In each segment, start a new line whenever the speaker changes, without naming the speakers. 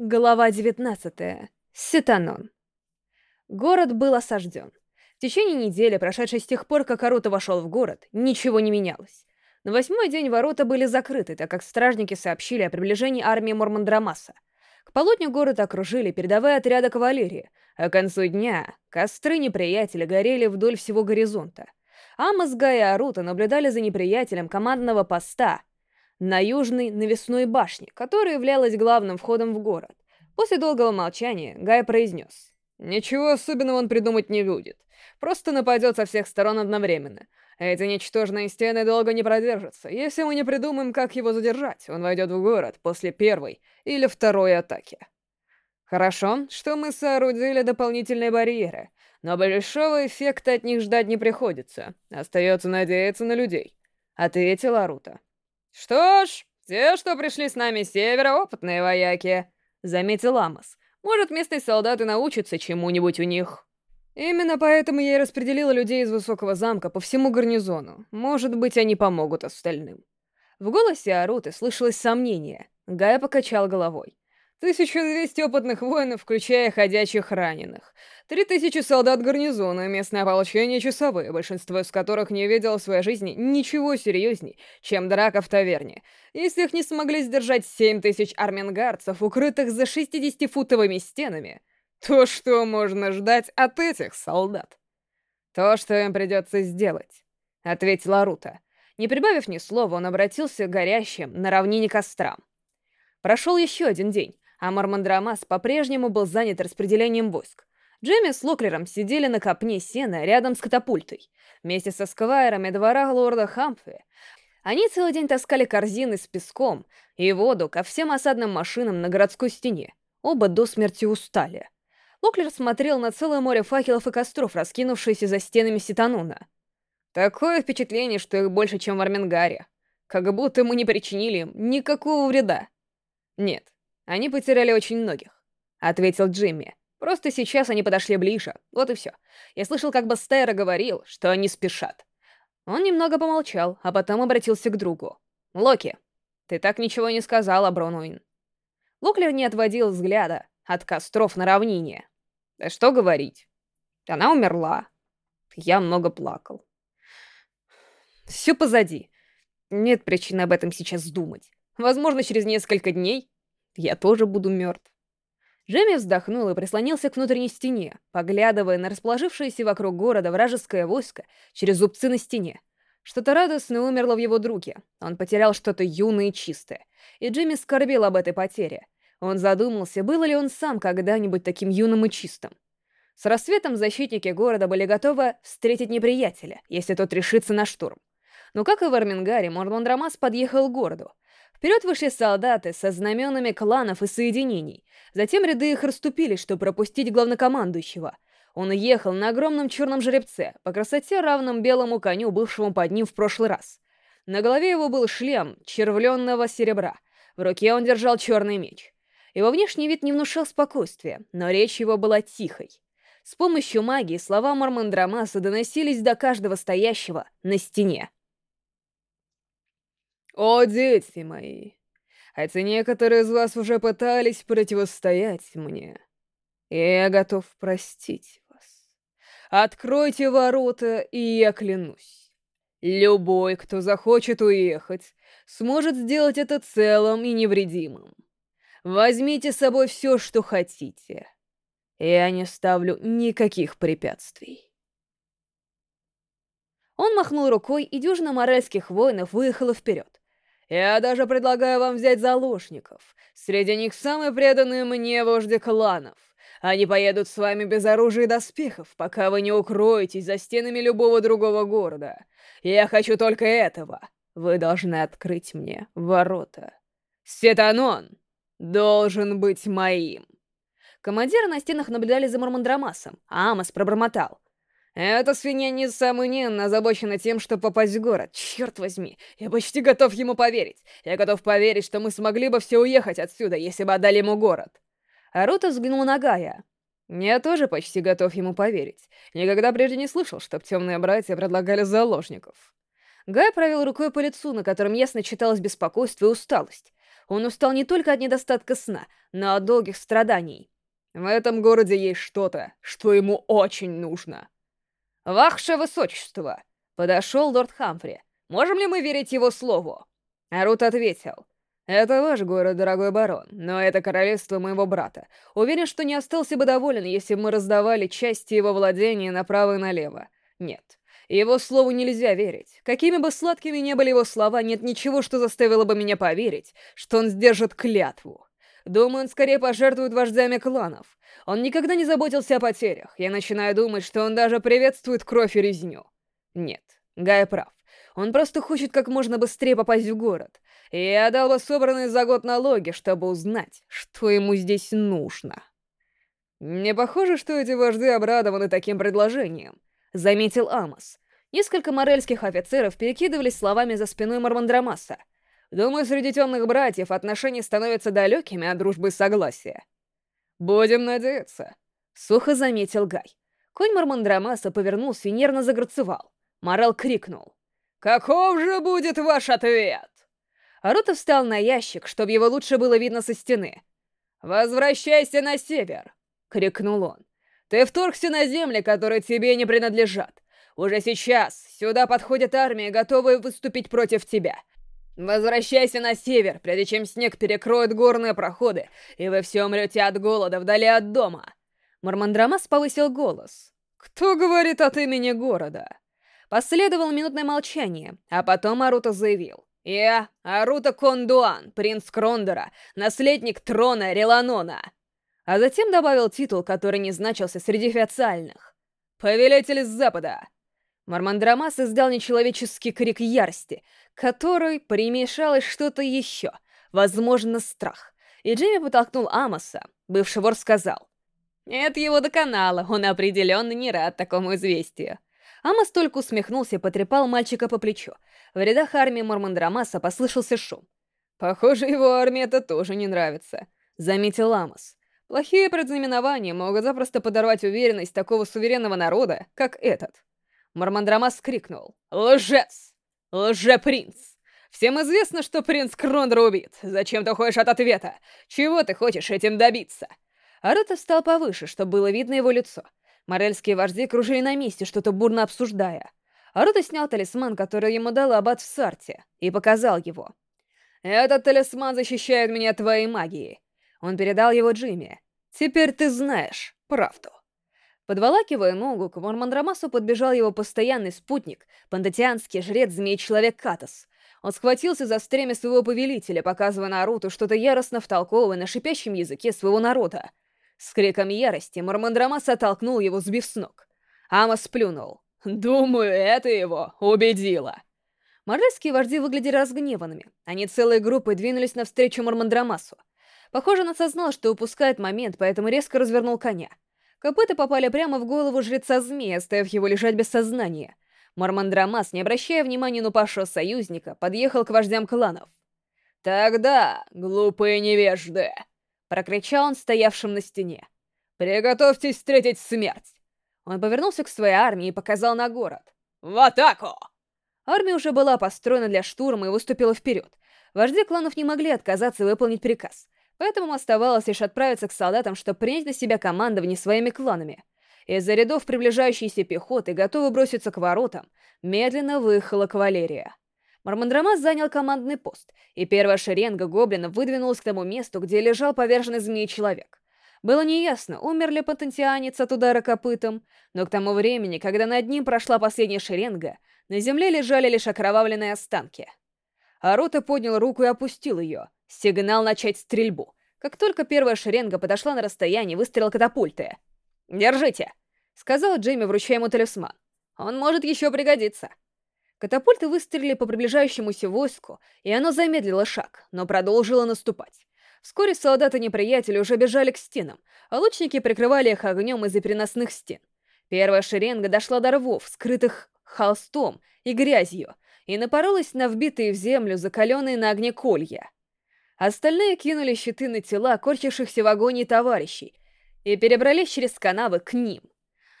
Глава 19. Сетанон. Город был осажден. В течение недели, прошедшей с тех пор, как Аруто вошел в город, ничего не менялось. На восьмой день ворота были закрыты, так как стражники сообщили о приближении армии Мормандрамаса. К полудню город окружили передовые отряды кавалерии, а к концу дня костры неприятеля горели вдоль всего горизонта. Амос, Гай и Аруто наблюдали за неприятелем командного поста на южной навесной башне, которая являлась главным входом в город. После долгого молчания Гай произнес. «Ничего особенного он придумать не будет. Просто нападет со всех сторон одновременно. Эти ничтожные стены долго не продержатся. Если мы не придумаем, как его задержать, он войдет в город после первой или второй атаки». Хорошо, что мы соорудили дополнительные барьеры, но большого эффекта от них ждать не приходится. Остается надеяться на людей. Ответил Арута. «Что ж, те, что пришли с нами с севера, опытные вояки», — заметил Амос. «Может, местные солдаты научатся чему-нибудь у них». Именно поэтому я и распределила людей из Высокого замка по всему гарнизону. Может быть, они помогут остальным. В голосе Аруты слышалось сомнение. Гая покачал головой. 1200 опытных воинов, включая ходячих раненых. 3000 солдат гарнизона, местное ополчение часовые, большинство из которых не видело в своей жизни ничего серьезней, чем драка в таверне. Если их не смогли сдержать 7000 армянгардцев, укрытых за 60-футовыми стенами, то что можно ждать от этих солдат? То, что им придется сделать, — ответила Рута. Не прибавив ни слова, он обратился к горящим на равнине кострам. Прошел еще один день а Мармандрамас по-прежнему был занят распределением войск. Джемми с Локлером сидели на копне сена рядом с катапультой. Вместе со сквайрами двора лорда Хамфри они целый день таскали корзины с песком и воду ко всем осадным машинам на городской стене. Оба до смерти устали. Локлер смотрел на целое море факелов и костров, раскинувшиеся за стенами Ситануна. Такое впечатление, что их больше, чем в Армингаре. Как будто мы не причинили им никакого вреда. Нет, они потеряли очень многих», — ответил Джимми. «Просто сейчас они подошли ближе, вот и все. Я слышал, как Бастайра говорил, что они спешат». Он немного помолчал, а потом обратился к другу. «Локи, ты так ничего не сказал о Бронуин». Локлер не отводил взгляда от костров на равнине. «Да что говорить. Она умерла. Я много плакал. Все позади. Нет причины об этом сейчас думать. Возможно, через несколько дней я тоже буду мертв. Джемми вздохнул и прислонился к внутренней стене, поглядывая на расположившееся вокруг города вражеское войско через зубцы на стене. Что-то радостное умерло в его друге. Он потерял что-то юное и чистое. И Джимми скорбел об этой потере. Он задумался, был ли он сам когда-нибудь таким юным и чистым. С рассветом защитники города были готовы встретить неприятеля, если тот решится на штурм. Но как и в Армингаре, Морландрамас подъехал к городу, Вперед вышли солдаты со знаменами кланов и соединений. Затем ряды их расступились, чтобы пропустить главнокомандующего. Он ехал на огромном черном жеребце, по красоте равном белому коню, бывшему под ним в прошлый раз. На голове его был шлем червленного серебра. В руке он держал черный меч. Его внешний вид не внушал спокойствия, но речь его была тихой. С помощью магии слова Мармандрамаса доносились до каждого стоящего на стене. «О, дети мои! Хотя некоторые из вас уже пытались противостоять мне, я готов простить вас. Откройте ворота, и я клянусь, любой, кто захочет уехать, сможет сделать это целым и невредимым. Возьмите с собой все, что хотите. Я не ставлю никаких препятствий». Он махнул рукой, и дюжина моральских воинов выехала вперед. Я даже предлагаю вам взять заложников. Среди них самые преданные мне вожди кланов. Они поедут с вами без оружия и доспехов, пока вы не укроетесь за стенами любого другого города. Я хочу только этого. Вы должны открыть мне ворота. Сетанон должен быть моим. Командиры на стенах наблюдали за Мармандрамасом, а Амос пробормотал. Эта свинья, несомненно, озабочена тем, что попасть в город. Черт возьми, я почти готов ему поверить. Я готов поверить, что мы смогли бы все уехать отсюда, если бы отдали ему город. Арута взглянул на Гая. Я тоже почти готов ему поверить. Никогда прежде не слышал, чтоб темные братья предлагали заложников. Гай провел рукой по лицу, на котором ясно читалось беспокойство и усталость. Он устал не только от недостатка сна, но от долгих страданий. В этом городе есть что-то, что ему очень нужно. «Ваше высочество!» — подошел лорд Хамфри. «Можем ли мы верить его слову?» Арут ответил. «Это ваш город, дорогой барон, но это королевство моего брата. Уверен, что не остался бы доволен, если бы мы раздавали части его владения направо и налево. Нет, его слову нельзя верить. Какими бы сладкими ни были его слова, нет ничего, что заставило бы меня поверить, что он сдержит клятву. Думаю, он скорее пожертвует вождями кланов. Он никогда не заботился о потерях. Я начинаю думать, что он даже приветствует кровь и резню. Нет, Гай прав. Он просто хочет как можно быстрее попасть в город. И я дал бы собранные за год налоги, чтобы узнать, что ему здесь нужно. Не похоже, что эти вожди обрадованы таким предложением. — заметил Амос. Несколько морельских офицеров перекидывались словами за спиной Мармандрамаса. «Думаю, среди темных братьев отношения становятся далекими от дружбы и согласия». «Будем надеяться», — сухо заметил Гай. Конь Мармандрамаса повернулся и нервно загорцевал. Морел крикнул. «Каков же будет ваш ответ?» Арута встал на ящик, чтобы его лучше было видно со стены. «Возвращайся на север!» — крикнул он. Ты вторгся на земли, которые тебе не принадлежат. Уже сейчас сюда подходят армии, готовые выступить против тебя. Возвращайся на север, прежде чем снег перекроет горные проходы, и вы все умрете от голода вдали от дома. Мармандрамас повысил голос. «Кто говорит от имени города?» Последовало минутное молчание, а потом Арута заявил. «Я, Арута Кондуан, принц Крондора, наследник трона Реланона» а затем добавил титул, который не значился среди официальных. «Повелитель из Запада!» Мармандрамас издал нечеловеческий крик ярости, который примешалось что-то еще, возможно, страх. И Джимми потолкнул Амоса. Бывший вор сказал. «Нет его до канала, он определенно не рад такому известию». Амос только усмехнулся и потрепал мальчика по плечу. В рядах армии Мормандрамаса послышался шум. «Похоже, его армии это тоже не нравится», — заметил Амос. Плохие предзнаменования могут запросто подорвать уверенность такого суверенного народа, как этот. Мармандрамас крикнул. «Лжец! Лже-принц! Всем известно, что принц Крондра убит. Зачем ты уходишь от ответа? Чего ты хочешь этим добиться?» Арута встал повыше, чтобы было видно его лицо. Морельские вожди кружили на месте, что-то бурно обсуждая. Арута снял талисман, который ему дал аббат в Сарте, и показал его. «Этот талисман защищает меня от твоей магии. Он передал его Джимми. «Теперь ты знаешь правду». Подволакивая ногу, к Мормандрамасу подбежал его постоянный спутник, пандатианский жрец-змей-человек Катас. Он схватился за стремя своего повелителя, показывая Наруту что-то яростно втолковывая на шипящем языке своего народа. С криком ярости Мормандрамас оттолкнул его, сбив с ног. Амос сплюнул. «Думаю, это его убедило». Морельские вожди выглядели разгневанными. Они целой группой двинулись навстречу Мормандрамасу. Похоже, он осознал, что упускает момент, поэтому резко развернул коня. Копыта попали прямо в голову жреца змея, оставив его лежать без сознания. Мармандрамас, не обращая внимания на упавшего союзника, подъехал к вождям кланов. «Тогда, глупые невежды!» — прокричал он стоявшим на стене. «Приготовьтесь встретить смерть!» Он повернулся к своей армии и показал на город. «В атаку!» Армия уже была построена для штурма и выступила вперед. Вожди кланов не могли отказаться выполнить приказ. Поэтому оставалось лишь отправиться к солдатам, чтобы принять на себя командование своими кланами. Из-за рядов приближающейся пехоты, готовы броситься к воротам, медленно выехала кавалерия. Мармандрамас занял командный пост, и первая шеренга гоблинов выдвинулась к тому месту, где лежал поверженный змеи человек. Было неясно, умер ли потенцианец от удара копытом, но к тому времени, когда над ним прошла последняя шеренга, на земле лежали лишь окровавленные останки. Арута поднял руку и опустил ее — Сигнал начать стрельбу. Как только первая шеренга подошла на расстояние, выстрелил катапульты. «Держите!» — сказал Джейми, вручая ему талисман. «Он может еще пригодиться». Катапульты выстрелили по приближающемуся войску, и оно замедлило шаг, но продолжило наступать. Вскоре солдаты неприятеля уже бежали к стенам, а лучники прикрывали их огнем из-за переносных стен. Первая шеренга дошла до рвов, скрытых холстом и грязью, и напоролась на вбитые в землю закаленные на огне колья. Остальные кинули щиты на тела корчившихся в агонии товарищей и перебрались через канавы к ним.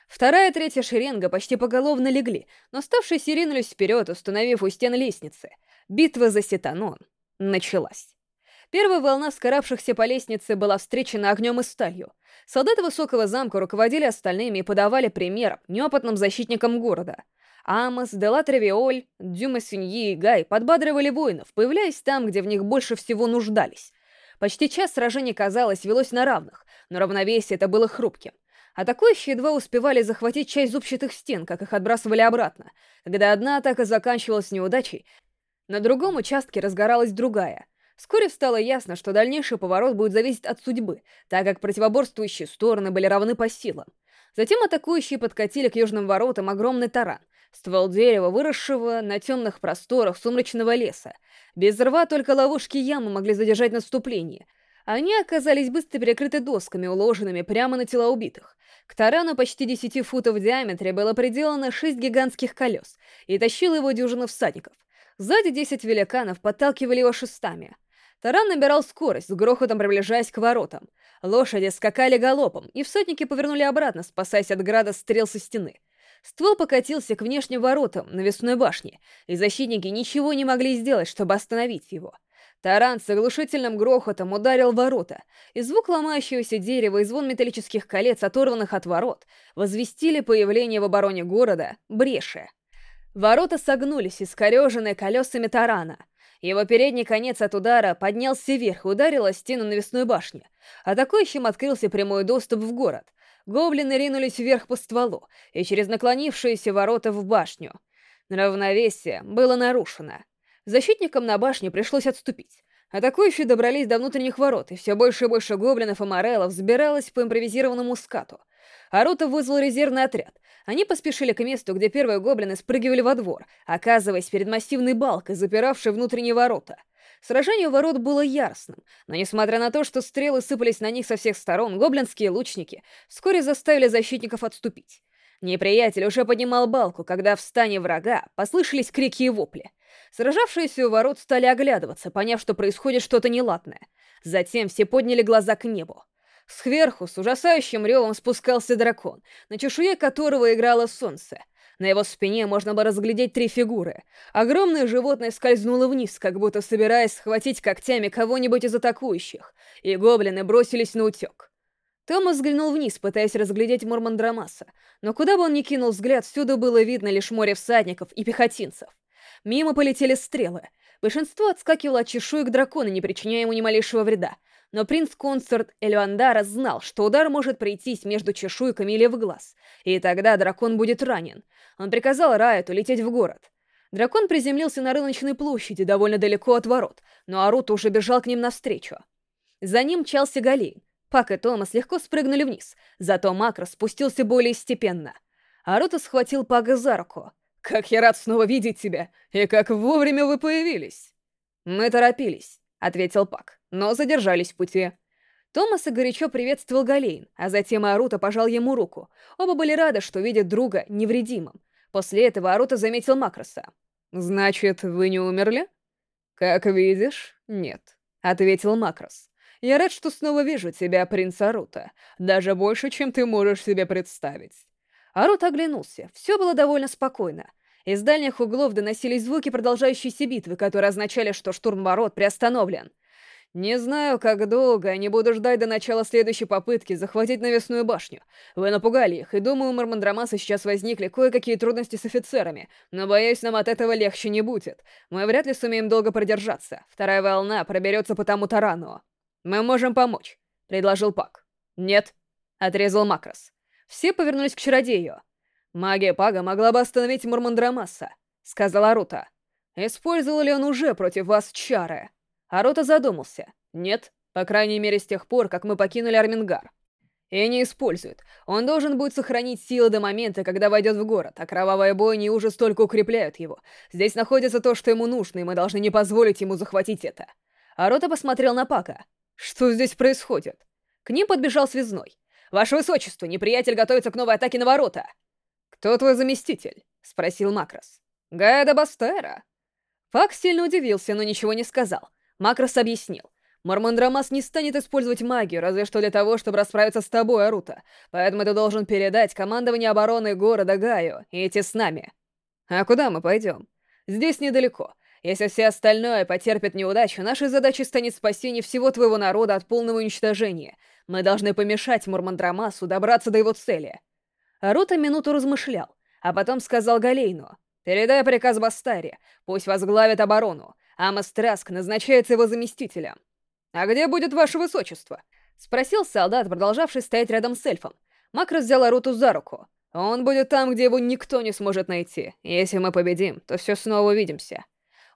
Вторая и третья шеренга почти поголовно легли, но ставшиеся ринулись вперед, установив у стен лестницы. Битва за Сетанон началась. Первая волна скарабшихся по лестнице была встречена огнем и сталью. Солдаты высокого замка руководили остальными и подавали пример неопытным защитникам города. Амос, Дела Тревиоль, Дюма Сюньи и Гай подбадривали воинов, появляясь там, где в них больше всего нуждались. Почти час сражение, казалось, велось на равных, но равновесие это было хрупким. Атакующие едва успевали захватить часть зубчатых стен, как их отбрасывали обратно. Когда одна атака заканчивалась неудачей, на другом участке разгоралась другая. Вскоре стало ясно, что дальнейший поворот будет зависеть от судьбы, так как противоборствующие стороны были равны по силам. Затем атакующие подкатили к южным воротам огромный таран, ствол дерева, выросшего на темных просторах сумрачного леса. Без рва только ловушки ямы могли задержать наступление. Они оказались быстро перекрыты досками, уложенными прямо на тела убитых. К тарану почти 10 футов в диаметре было приделано шесть гигантских колес, и тащил его дюжина всадников. Сзади 10 великанов подталкивали его шестами. Таран набирал скорость, с грохотом приближаясь к воротам. Лошади скакали галопом, и всадники повернули обратно, спасаясь от града стрел со стены. Ствол покатился к внешним воротам навесной башни, и защитники ничего не могли сделать, чтобы остановить его. Таран с оглушительным грохотом ударил ворота, и звук ломающегося дерева и звон металлических колец, оторванных от ворот, возвестили появление в обороне города бреши. Ворота согнулись, искореженные колесами тарана. Его передний конец от удара поднялся вверх и ударил о стену навесной башни. Атакующим открылся прямой доступ в город. Гоблины ринулись вверх по стволу и через наклонившиеся ворота в башню. Равновесие было нарушено. Защитникам на башне пришлось отступить. Атакующие добрались до внутренних ворот, и все больше и больше гоблинов и морелов взбиралось по импровизированному скату. Арута вызвал резервный отряд. Они поспешили к месту, где первые гоблины спрыгивали во двор, оказываясь перед массивной балкой, запиравшей внутренние ворота. Сражение у ворот было яростным, но несмотря на то, что стрелы сыпались на них со всех сторон, гоблинские лучники вскоре заставили защитников отступить. Неприятель уже поднимал балку, когда в стане врага послышались крики и вопли. Сражавшиеся у ворот стали оглядываться, поняв, что происходит что-то неладное. Затем все подняли глаза к небу. Сверху с ужасающим ревом спускался дракон, на чешуе которого играло солнце. На его спине можно было разглядеть три фигуры. Огромное животное скользнуло вниз, как будто собираясь схватить когтями кого-нибудь из атакующих, и гоблины бросились на утек. Томас взглянул вниз, пытаясь разглядеть Мормандрамаса, но куда бы он ни кинул взгляд, всюду было видно лишь море всадников и пехотинцев. Мимо полетели стрелы. Большинство отскакивало от чешуек дракона, не причиняя ему ни малейшего вреда. Но принц-консорт Эльвандара знал, что удар может пройтись между чешуйками или в глаз, и тогда дракон будет ранен. Он приказал Райту лететь в город. Дракон приземлился на рыночной площади, довольно далеко от ворот, но Арут уже бежал к ним навстречу. За ним мчался Галейн. Пак и Томас легко спрыгнули вниз, зато Макрос спустился более степенно. Арута схватил Пага за руку. «Как я рад снова видеть тебя, и как вовремя вы появились!» «Мы торопились», — ответил Пак, — «но задержались в пути». Томаса горячо приветствовал Галейн, а затем Арута пожал ему руку. Оба были рады, что видят друга невредимым. После этого Арута заметил Макроса. «Значит, вы не умерли?» «Как видишь, нет», — ответил Макрос. «Я рад, что снова вижу тебя, принц Арута. Даже больше, чем ты можешь себе представить». Арут оглянулся. Все было довольно спокойно. Из дальних углов доносились звуки продолжающейся битвы, которые означали, что штурм ворот приостановлен. «Не знаю, как долго, не буду ждать до начала следующей попытки захватить навесную башню. Вы напугали их, и думаю, у Мармандрамаса сейчас возникли кое-какие трудности с офицерами, но, боюсь, нам от этого легче не будет. Мы вряд ли сумеем долго продержаться. Вторая волна проберется по тому тарану. Мы можем помочь», — предложил Пак. «Нет», — отрезал Макрос. Все повернулись к чародею. «Магия Пага могла бы остановить Мурмандрамаса», — сказала Рута. «Использовал ли он уже против вас чары?» Арута задумался. «Нет, по крайней мере с тех пор, как мы покинули Армингар. И не использует. Он должен будет сохранить силы до момента, когда войдет в город, а кровавая бойня и ужас только укрепляют его. Здесь находится то, что ему нужно, и мы должны не позволить ему захватить это». Арота посмотрел на Пака. «Что здесь происходит?» К ним подбежал связной. «Ваше Высочество, неприятель готовится к новой атаке на ворота!» «Кто твой заместитель?» — спросил Макрос. «Гайда Бастера». Пак сильно удивился, но ничего не сказал. Макрос объяснил. Мормандрамас не станет использовать магию, разве что для того, чтобы расправиться с тобой, Арута. Поэтому ты должен передать командование обороны города Гаю и идти с нами. А куда мы пойдем? Здесь недалеко. Если все остальное потерпит неудачу, нашей задачей станет спасение всего твоего народа от полного уничтожения. Мы должны помешать Мурмандрамасу добраться до его цели. Арута минуту размышлял, а потом сказал Галейну. «Передай приказ Бастаре, пусть возглавит оборону. Амос Траск назначается его заместителем». «А где будет ваше высочество?» — спросил солдат, продолжавший стоять рядом с эльфом. Макрос взял Аруту за руку. «Он будет там, где его никто не сможет найти. Если мы победим, то все снова увидимся».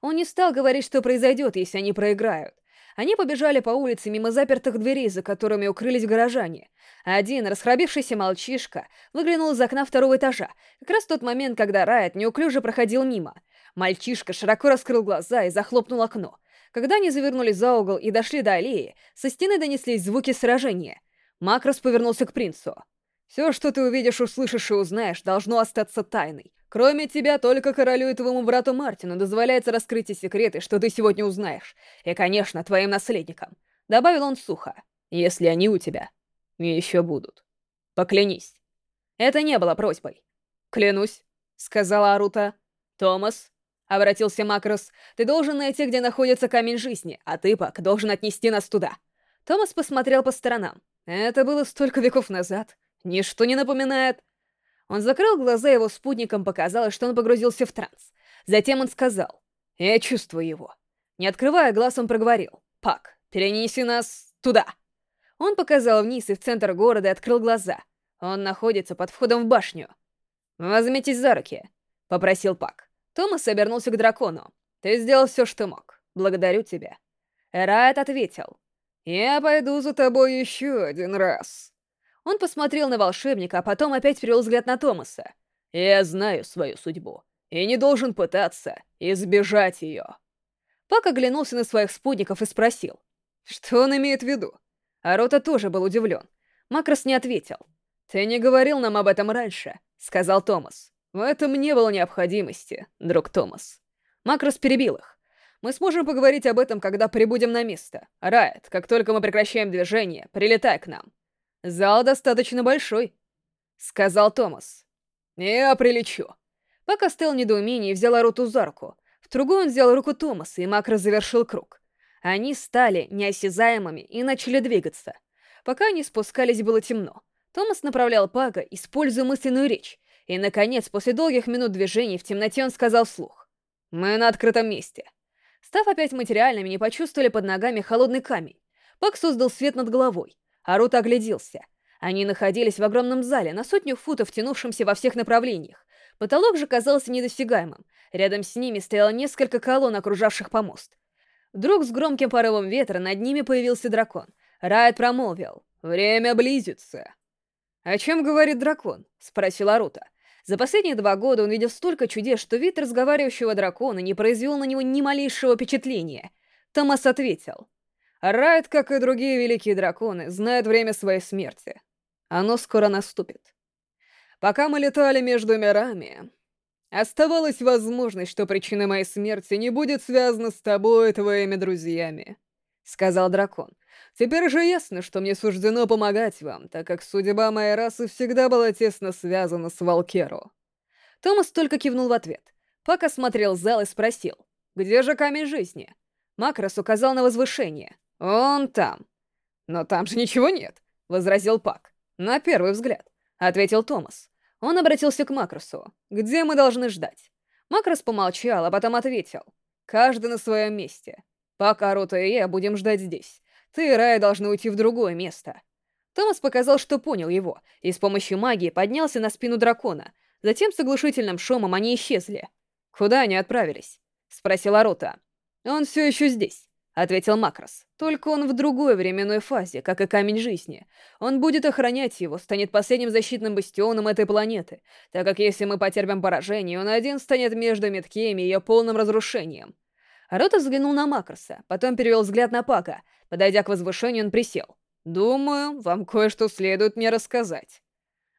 Он не стал говорить, что произойдет, если они проиграют. Они побежали по улице мимо запертых дверей, за которыми укрылись горожане. Один, расхрабившийся мальчишка, выглянул из окна второго этажа, как раз в тот момент, когда Райт неуклюже проходил мимо. Мальчишка широко раскрыл глаза и захлопнул окно. Когда они завернули за угол и дошли до аллеи, со стены донеслись звуки сражения. Макрос повернулся к принцу. «Все, что ты увидишь, услышишь и узнаешь, должно остаться тайной. Кроме тебя, только королю и твоему брату Мартину дозволяется раскрыть те секреты, что ты сегодня узнаешь. И, конечно, твоим наследникам. Добавил он сухо. Если они у тебя. И еще будут. Поклянись. Это не было просьбой. Клянусь, сказала Арута. Томас, обратился Макрос, ты должен найти, где находится камень жизни, а ты, Пак, должен отнести нас туда. Томас посмотрел по сторонам. Это было столько веков назад. Ничто не напоминает... Он закрыл глаза, его спутникам показалось, что он погрузился в транс. Затем он сказал, «Я чувствую его». Не открывая глаз, он проговорил, «Пак, перенеси нас туда». Он показал вниз и в центр города и открыл глаза. Он находится под входом в башню. «Возьмитесь за руки», — попросил Пак. Томас обернулся к дракону. «Ты сделал все, что мог. Благодарю тебя». Райт ответил. «Я пойду за тобой еще один раз». Он посмотрел на волшебника, а потом опять перевел взгляд на Томаса. «Я знаю свою судьбу, и не должен пытаться избежать ее». Пак оглянулся на своих спутников и спросил, что он имеет в виду. А Рота тоже был удивлен. Макрос не ответил. «Ты не говорил нам об этом раньше», — сказал Томас. «В этом не было необходимости, друг Томас». Макрос перебил их. «Мы сможем поговорить об этом, когда прибудем на место. Райт, как только мы прекращаем движение, прилетай к нам». «Зал достаточно большой», — сказал Томас. «Я прилечу». Пока стоял недоумение и взял Аруту за руку. В другую он взял руку Томаса, и Макро завершил круг. Они стали неосязаемыми и начали двигаться. Пока они спускались, было темно. Томас направлял Пага, используя мысленную речь. И, наконец, после долгих минут движений в темноте он сказал вслух. «Мы на открытом месте». Став опять материальными, не почувствовали под ногами холодный камень. Пак создал свет над головой. Арута огляделся. Они находились в огромном зале, на сотню футов тянувшемся во всех направлениях. Потолок же казался недосягаемым. Рядом с ними стояло несколько колонн, окружавших помост. Вдруг с громким порывом ветра над ними появился дракон. Райт промолвил. «Время близится». «О чем говорит дракон?» — спросил Арута. За последние два года он видел столько чудес, что вид разговаривающего дракона не произвел на него ни малейшего впечатления. Томас ответил. Райт, как и другие великие драконы, знает время своей смерти. Оно скоро наступит. Пока мы летали между мирами, оставалась возможность, что причина моей смерти не будет связана с тобой и твоими друзьями, — сказал дракон. Теперь же ясно, что мне суждено помогать вам, так как судьба моей расы всегда была тесно связана с Валкеру. Томас только кивнул в ответ. Пак осмотрел зал и спросил, где же камень жизни? Макрос указал на возвышение. «Он там». «Но там же ничего нет», — возразил Пак. «На первый взгляд», — ответил Томас. Он обратился к Макросу. «Где мы должны ждать?» Макрос помолчал, а потом ответил. «Каждый на своем месте. Пока Рота и я будем ждать здесь. Ты и Рая должны уйти в другое место». Томас показал, что понял его, и с помощью магии поднялся на спину дракона. Затем с оглушительным шумом они исчезли. «Куда они отправились?» — спросила Рота. «Он все еще здесь. — ответил Макрос. «Только он в другой временной фазе, как и Камень Жизни. Он будет охранять его, станет последним защитным бастионом этой планеты, так как если мы потерпим поражение, он один станет между Меткеми и ее полным разрушением». Рота взглянул на Макроса, потом перевел взгляд на Пака. Подойдя к возвышению, он присел. «Думаю, вам кое-что следует мне рассказать».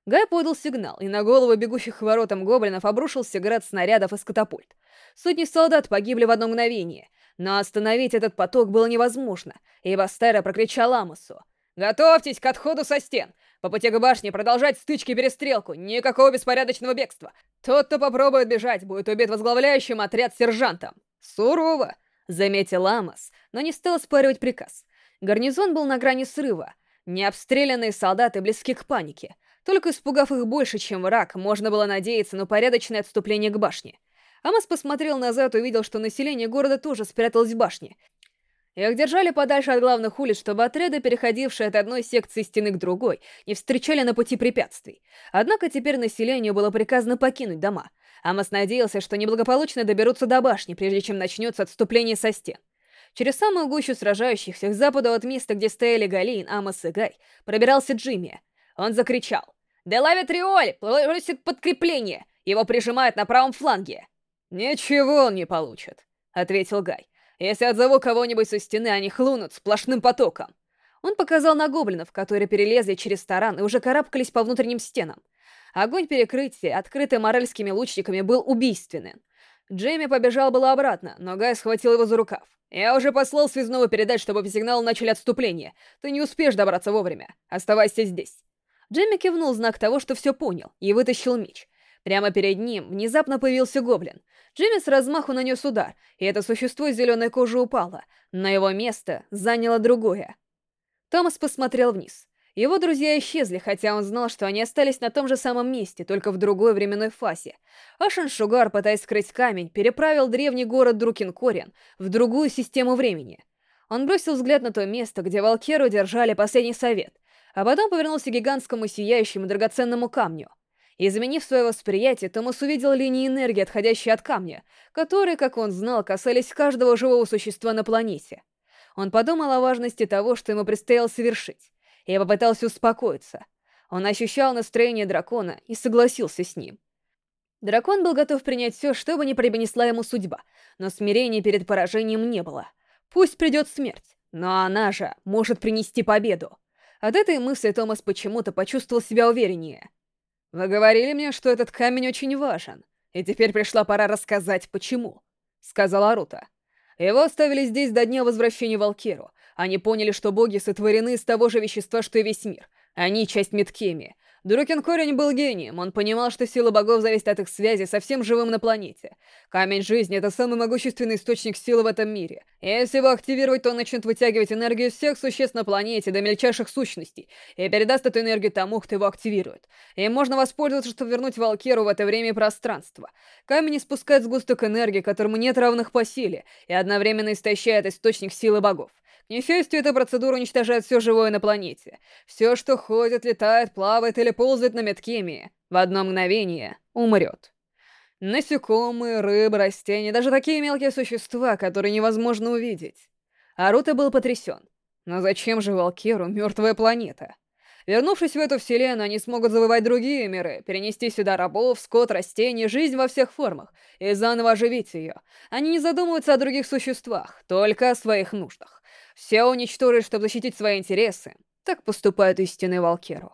Гай подал сигнал, и на голову бегущих к воротам гоблинов обрушился град снарядов из катапульт. Сотни солдат погибли в одно мгновение — но остановить этот поток было невозможно, и Бастера прокричал Амосу. «Готовьтесь к отходу со стен! По пути к башне продолжать стычки и перестрелку, никакого беспорядочного бегства. Тот, кто попробует бежать, будет убит возглавляющим отряд сержантом. Сурово, заметил Амос, но не стал спаривать приказ. Гарнизон был на грани срыва. Необстрелянные солдаты близки к панике. Только испугав их больше, чем враг, можно было надеяться на порядочное отступление к башне. Амос посмотрел назад и увидел, что население города тоже спряталось в башне. Их держали подальше от главных улиц, чтобы отряды, переходившие от одной секции стены к другой, не встречали на пути препятствий. Однако теперь населению было приказано покинуть дома. Амос надеялся, что неблагополучно доберутся до башни, прежде чем начнется отступление со стен. Через самую гущу сражающихся к западу от места, где стояли Галин, Амос и Гай, пробирался Джимми. Он закричал. «Делавит Риоль! Просит подкрепление! Его прижимают на правом фланге!» «Ничего он не получит», — ответил Гай. «Если отзову кого-нибудь со стены, они хлынут сплошным потоком». Он показал на гоблинов, которые перелезли через таран и уже карабкались по внутренним стенам. Огонь перекрытия, открытый морельскими лучниками, был убийственным. Джейми побежал было обратно, но Гай схватил его за рукав. «Я уже послал связного передать, чтобы по сигналу начали отступление. Ты не успеешь добраться вовремя. Оставайся здесь». Джейми кивнул знак того, что все понял, и вытащил меч. Прямо перед ним внезапно появился гоблин. Джимми с размаху нанес удар, и это существо с зеленой кожи упало. На его место заняло другое. Томас посмотрел вниз. Его друзья исчезли, хотя он знал, что они остались на том же самом месте, только в другой временной фазе. Ашен Шугар, пытаясь скрыть камень, переправил древний город Друкинкорен в другую систему времени. Он бросил взгляд на то место, где Валкеру держали последний совет, а потом повернулся к гигантскому сияющему драгоценному камню. Изменив свое восприятие, Томас увидел линии энергии, отходящие от камня, которые, как он знал, касались каждого живого существа на планете. Он подумал о важности того, что ему предстояло совершить и попытался успокоиться. Он ощущал настроение дракона и согласился с ним. Дракон был готов принять все, что бы ни принесла ему судьба, но смирения перед поражением не было. Пусть придет смерть, но она же может принести победу. От этой мысли Томас почему-то почувствовал себя увереннее. «Вы говорили мне, что этот камень очень важен, и теперь пришла пора рассказать, почему», — сказала Рута. Его оставили здесь до дня возвращения в Алкеру, они поняли, что боги сотворены из того же вещества, что и весь мир. Они — часть Миткеми. Дурукин Корень был гением, он понимал, что сила богов зависит от их связи со всем живым на планете. Камень жизни — это самый могущественный источник силы в этом мире. Если его активировать, то он начнет вытягивать энергию всех существ на планете до мельчайших сущностей и передаст эту энергию тому, кто его активирует. Им можно воспользоваться, чтобы вернуть Валкеру в это время и пространство. Камень испускает сгусток энергии, которому нет равных по силе, и одновременно истощает источник силы богов. К несчастью, эта процедура уничтожает все живое на планете. Все, что ходит, летает, плавает или ползает на меткемии, в одно мгновение умрет. Насекомые, рыбы, растения, даже такие мелкие существа, которые невозможно увидеть. Арута был потрясен. Но зачем же Валкеру мертвая планета? Вернувшись в эту вселенную, они смогут завоевать другие миры, перенести сюда рабов, скот, растения, жизнь во всех формах, и заново оживить ее. Они не задумываются о других существах, только о своих нуждах. Все уничтожить, чтобы защитить свои интересы. Так поступают истинные Валкеру.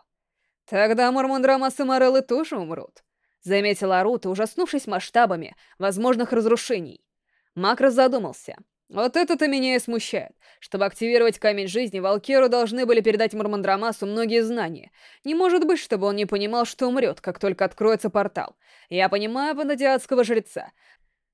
Тогда Мормондрамас и Мореллы тоже умрут. Заметила Арута, ужаснувшись масштабами возможных разрушений. Макрос задумался. Вот это-то меня и смущает. Чтобы активировать Камень Жизни, Валкеру должны были передать Мурмандрамасу многие знания. Не может быть, чтобы он не понимал, что умрет, как только откроется портал. Я понимаю панадиатского жреца.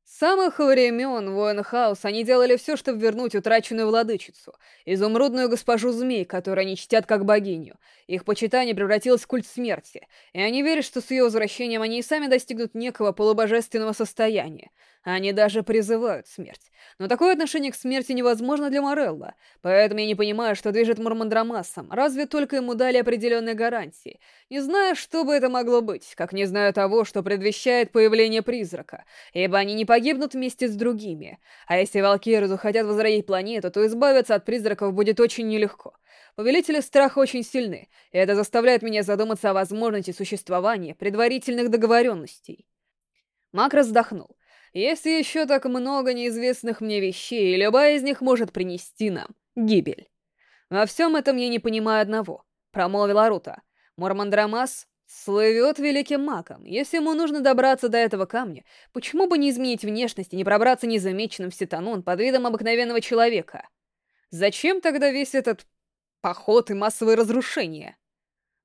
С самых времен воин Хаус они делали все, чтобы вернуть утраченную владычицу, изумрудную госпожу змей, которую они чтят как богиню. Их почитание превратилось в культ смерти, и они верят, что с ее возвращением они и сами достигнут некого полубожественного состояния. Они даже призывают смерть. Но такое отношение к смерти невозможно для Морелла, поэтому я не понимаю, что движет Мурмандрамасом, разве только ему дали определенные гарантии. Не знаю, что бы это могло быть, как не знаю того, что предвещает появление призрака, ибо они не погибнут вместе с другими. А если Валкиры захотят возродить планету, то избавиться от призраков будет очень нелегко. Повелители страха очень сильны, и это заставляет меня задуматься о возможности существования предварительных договоренностей. Мак раздохнул. Если еще так много неизвестных мне вещей, любая из них может принести нам гибель. Во всем этом я не понимаю одного, промолвила Рута. Мормандрамас слывет великим магом. Если ему нужно добраться до этого камня, почему бы не изменить внешность и не пробраться незамеченным в Ситанон под видом обыкновенного человека? Зачем тогда весь этот поход и массовые разрушения?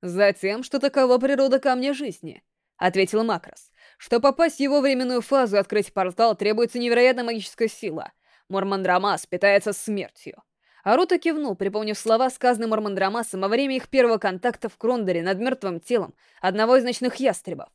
Затем, что такова природа камня жизни, ответил Макрос Чтобы попасть в его временную фазу и открыть портал, требуется невероятная магическая сила. Мормандрамас питается смертью. Аруто кивнул, припомнив слова, сказанные Мормандрамасом во время их первого контакта в Крондоре над мертвым телом одного из ночных ястребов.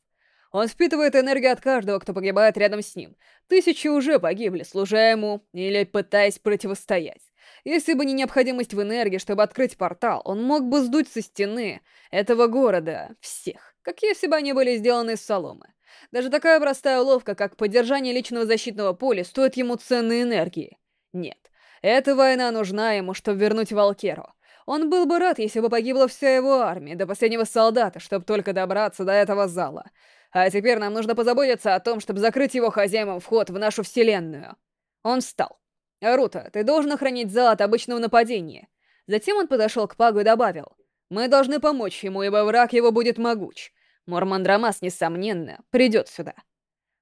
Он впитывает энергию от каждого, кто погибает рядом с ним. Тысячи уже погибли, служа ему или пытаясь противостоять. Если бы не необходимость в энергии, чтобы открыть портал, он мог бы сдуть со стены этого города всех, как если бы они были сделаны из соломы. Даже такая простая уловка, как поддержание личного защитного поля, стоит ему ценной энергии. Нет, эта война нужна ему, чтобы вернуть Валкеру. Он был бы рад, если бы погибла вся его армия, до последнего солдата, чтобы только добраться до этого зала. А теперь нам нужно позаботиться о том, чтобы закрыть его хозяевам вход в нашу вселенную. Он встал. «Рута, ты должен охранить зал от обычного нападения». Затем он подошел к Пагу и добавил. «Мы должны помочь ему, ибо враг его будет могуч. Мормандрамас, несомненно, придет сюда».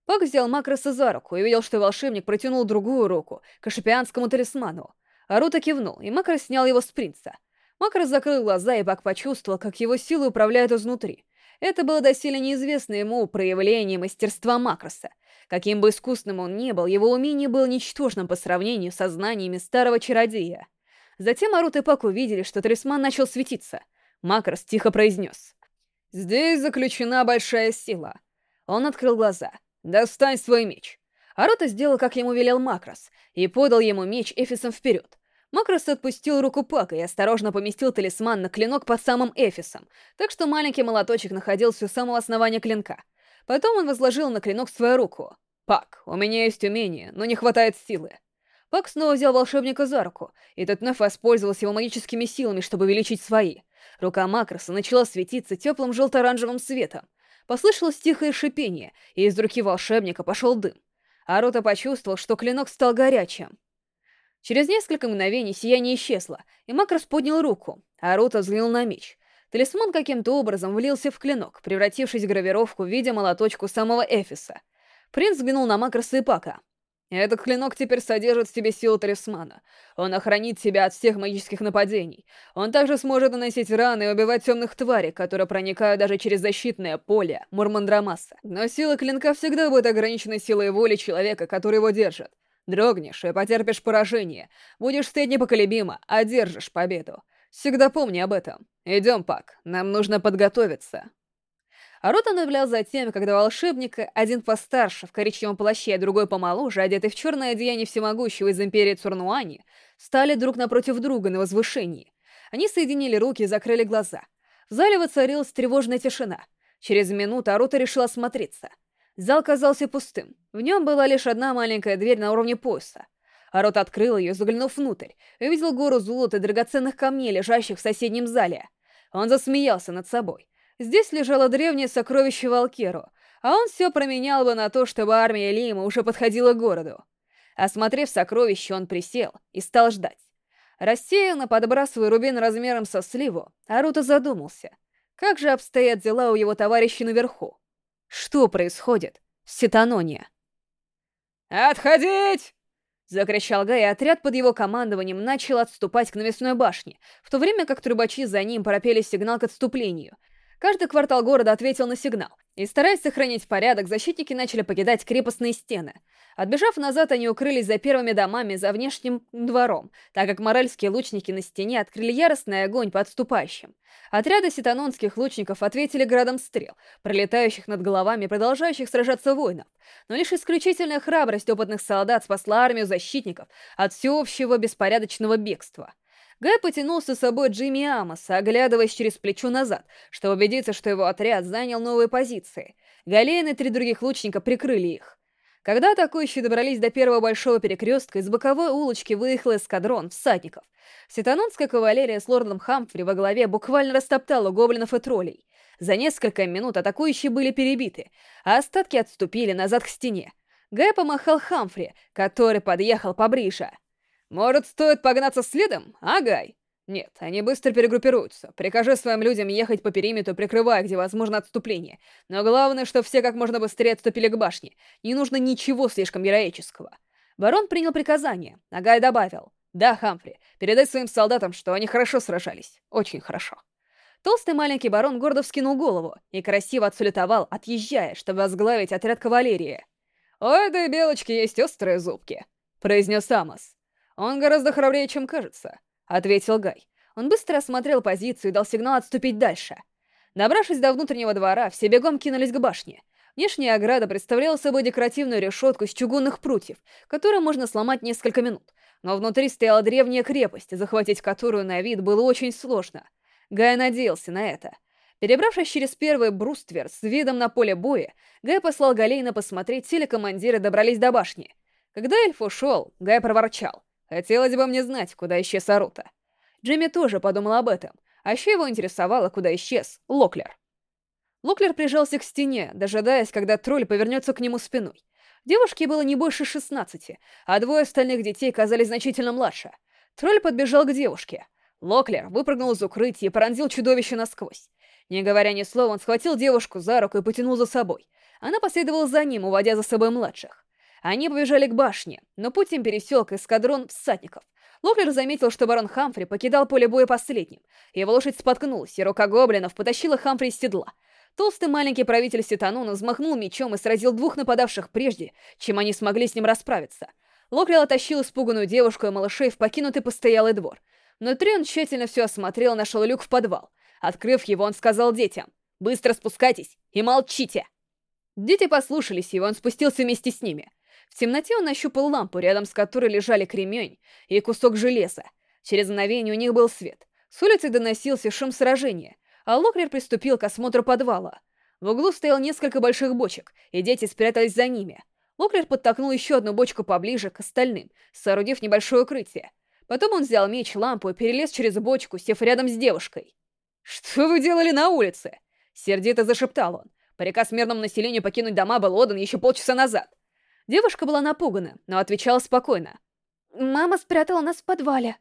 Пак взял Макроса за руку и увидел, что волшебник протянул другую руку к ашипианскому талисману. Арута кивнул, и Макрос снял его с принца. Макрос закрыл глаза, и Пак почувствовал, как его силы управляют изнутри. Это было доселе неизвестно ему проявление мастерства Макроса. Каким бы искусным он ни был, его умение было ничтожным по сравнению со знаниями старого чародея. Затем Арут и Пак увидели, что талисман начал светиться. Макрос тихо произнес. «Здесь заключена большая сила». Он открыл глаза. «Достань свой меч». Арута сделал, как ему велел Макрос, и подал ему меч Эфисом вперед. Макрос отпустил руку Пака и осторожно поместил талисман на клинок под самым Эфисом, так что маленький молоточек находился у самого основания клинка. Потом он возложил на клинок свою руку. «Пак, у меня есть умение, но не хватает силы». Пак снова взял волшебника за руку, и тот вновь воспользовался его магическими силами, чтобы увеличить свои. Рука Макроса начала светиться теплым желто-оранжевым светом. Послышалось тихое шипение, и из руки волшебника пошел дым. Арута почувствовал, что клинок стал горячим. Через несколько мгновений сияние исчезло, и Макрос поднял руку. Арута взглянул на меч. Талисман каким-то образом влился в клинок, превратившись в гравировку в виде молоточку самого Эфиса. Принц взглянул на Макроса и Пака. Этот клинок теперь содержит в себе силу талисмана. Он охранит тебя от всех магических нападений. Он также сможет наносить раны и убивать темных тварей, которые проникают даже через защитное поле Мурмандрамаса. Но сила клинка всегда будет ограничена силой воли человека, который его держит. Дрогнешь и потерпишь поражение. Будешь стоять непоколебимо, одержишь победу. Всегда помни об этом. Идем, Пак, нам нужно подготовиться. А рот он наблюдал за тем, когда волшебника, один постарше, в коричневом плаще, а другой помоложе, одетый в черное одеяние всемогущего из Империи Цурнуани, стали друг напротив друга на возвышении. Они соединили руки и закрыли глаза. В зале воцарилась тревожная тишина. Через минуту Арута решила осмотреться. Зал казался пустым. В нем была лишь одна маленькая дверь на уровне пояса. Арот открыл ее, заглянув внутрь, и увидел гору золота и драгоценных камней, лежащих в соседнем зале. Он засмеялся над собой. Здесь лежало древнее сокровище Валкеру, а он все променял бы на то, чтобы армия Лима уже подходила к городу. Осмотрев сокровище, он присел и стал ждать. Рассеянно подбрасывая рубин размером со сливу, Аруто задумался. Как же обстоят дела у его товарищей наверху? Что происходит в Ситаноне? «Отходить!» Закричал Гай, и отряд под его командованием начал отступать к навесной башне, в то время как трубачи за ним пропели сигнал к отступлению — Каждый квартал города ответил на сигнал, и, стараясь сохранить порядок, защитники начали покидать крепостные стены. Отбежав назад, они укрылись за первыми домами за внешним двором, так как моральские лучники на стене открыли яростный огонь по отступающим. Отряды ситанонских лучников ответили градом стрел, пролетающих над головами продолжающих сражаться воинов. Но лишь исключительная храбрость опытных солдат спасла армию защитников от всеобщего беспорядочного бегства. Гай потянулся с собой Джимми Амоса, оглядываясь через плечо назад, чтобы убедиться, что его отряд занял новые позиции. Галейн и три других лучника прикрыли их. Когда атакующие добрались до первого большого перекрестка, из боковой улочки выехал эскадрон всадников. Ситанонская кавалерия с лордом Хамфри во главе буквально растоптала гоблинов и троллей. За несколько минут атакующие были перебиты, а остатки отступили назад к стене. Гай помахал Хамфри, который подъехал поближе. Может, стоит погнаться следом, а, Гай? Нет, они быстро перегруппируются. Прикажи своим людям ехать по периметру, прикрывая, где возможно отступление. Но главное, что все как можно быстрее отступили к башне. Не нужно ничего слишком героического. Барон принял приказание, а Гай добавил. Да, Хамфри, передай своим солдатам, что они хорошо сражались. Очень хорошо. Толстый маленький барон гордо вскинул голову и красиво отсулетовал, отъезжая, чтобы возглавить отряд кавалерии. «У этой белочки есть острые зубки», — произнес Амос. «Он гораздо храбрее, чем кажется», — ответил Гай. Он быстро осмотрел позицию и дал сигнал отступить дальше. Добравшись до внутреннего двора, все бегом кинулись к башне. Внешняя ограда представляла собой декоративную решетку из чугунных прутьев, которую можно сломать несколько минут. Но внутри стояла древняя крепость, захватить которую на вид было очень сложно. Гай надеялся на это. Перебравшись через первый бруствер с видом на поле боя, Гай послал Галейна посмотреть, ли командиры добрались до башни. Когда эльф ушел, Гай проворчал. «Хотелось бы мне знать, куда исчез Арута». Джимми тоже подумал об этом, а еще его интересовало, куда исчез Локлер. Локлер прижался к стене, дожидаясь, когда тролль повернется к нему спиной. Девушке было не больше 16, а двое остальных детей казались значительно младше. Тролль подбежал к девушке. Локлер выпрыгнул из укрытия и пронзил чудовище насквозь. Не говоря ни слова, он схватил девушку за руку и потянул за собой. Она последовала за ним, уводя за собой младших. Они побежали к башне, но путь им пересек эскадрон всадников. Локлер заметил, что барон Хамфри покидал поле боя последним. Его лошадь споткнулась, и рука гоблинов потащила Хамфри из седла. Толстый маленький правитель Ситануна взмахнул мечом и сразил двух нападавших прежде, чем они смогли с ним расправиться. Локлер оттащил испуганную девушку и малышей в покинутый постоялый двор. Внутри он тщательно все осмотрел и нашел люк в подвал. Открыв его, он сказал детям, «Быстро спускайтесь и молчите!» Дети послушались его, он спустился вместе с ними. В темноте он нащупал лампу, рядом с которой лежали кремень и кусок железа. Через мгновение у них был свет. С улицы доносился шум сражения, а Локрер приступил к осмотру подвала. В углу стоял несколько больших бочек, и дети спрятались за ними. Локрер подтолкнул еще одну бочку поближе к остальным, соорудив небольшое укрытие. Потом он взял меч, лампу и перелез через бочку, сев рядом с девушкой. «Что вы делали на улице?» Сердито зашептал он. Приказ мирному населению покинуть дома был отдан еще полчаса назад. Девушка была напугана, но отвечала спокойно. «Мама спрятала нас в подвале».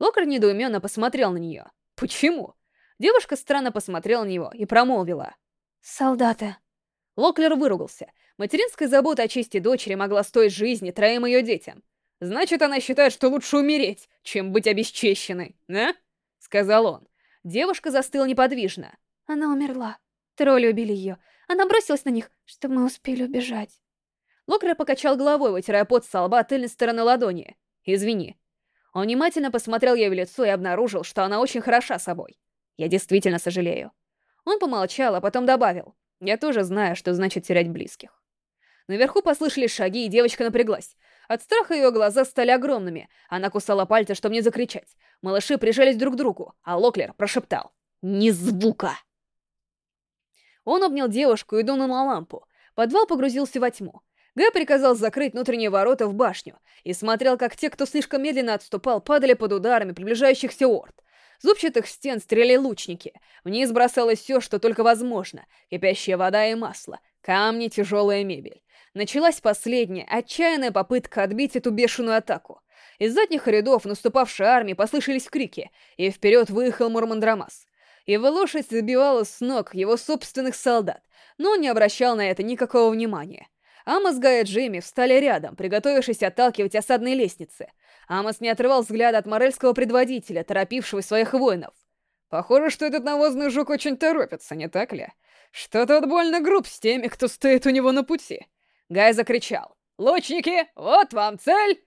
Локер недоуменно посмотрел на нее. «Почему?» Девушка странно посмотрела на него и промолвила. «Солдаты». Локлер выругался. Материнская забота о чести дочери могла стоить жизни троим ее детям. «Значит, она считает, что лучше умереть, чем быть обесчещенной, да?» — сказал он. Девушка застыла неподвижно. «Она умерла. Тролли убили ее. Она бросилась на них, чтобы мы успели убежать». Локрер покачал головой, вытирая пот со лба тыльной стороны ладони. «Извини». Он внимательно посмотрел ей в лицо и обнаружил, что она очень хороша собой. «Я действительно сожалею». Он помолчал, а потом добавил. «Я тоже знаю, что значит терять близких». Наверху послышались шаги, и девочка напряглась. От страха ее глаза стали огромными. Она кусала пальцы, чтобы не закричать. Малыши прижались друг к другу, а Локлер прошептал. «Ни звука!» Он обнял девушку и дунул на лампу. Подвал погрузился во тьму. Гэ приказал закрыть внутренние ворота в башню и смотрел, как те, кто слишком медленно отступал, падали под ударами приближающихся орд. Зубчатых стен стреляли лучники. Вниз бросалось все, что только возможно. Кипящая вода и масло, камни, тяжелая мебель. Началась последняя, отчаянная попытка отбить эту бешеную атаку. Из задних рядов наступавшей армии послышались крики, и вперед выехал Мурмандрамас. Его лошадь забивала с ног его собственных солдат, но он не обращал на это никакого внимания. Амос, Гай Джимми встали рядом, приготовившись отталкивать осадные лестницы. Амос не отрывал взгляда от морельского предводителя, торопившего своих воинов. «Похоже, что этот навозный жук очень торопится, не так ли? Что тот больно груб с теми, кто стоит у него на пути». Гай закричал. «Лучники, вот вам цель!»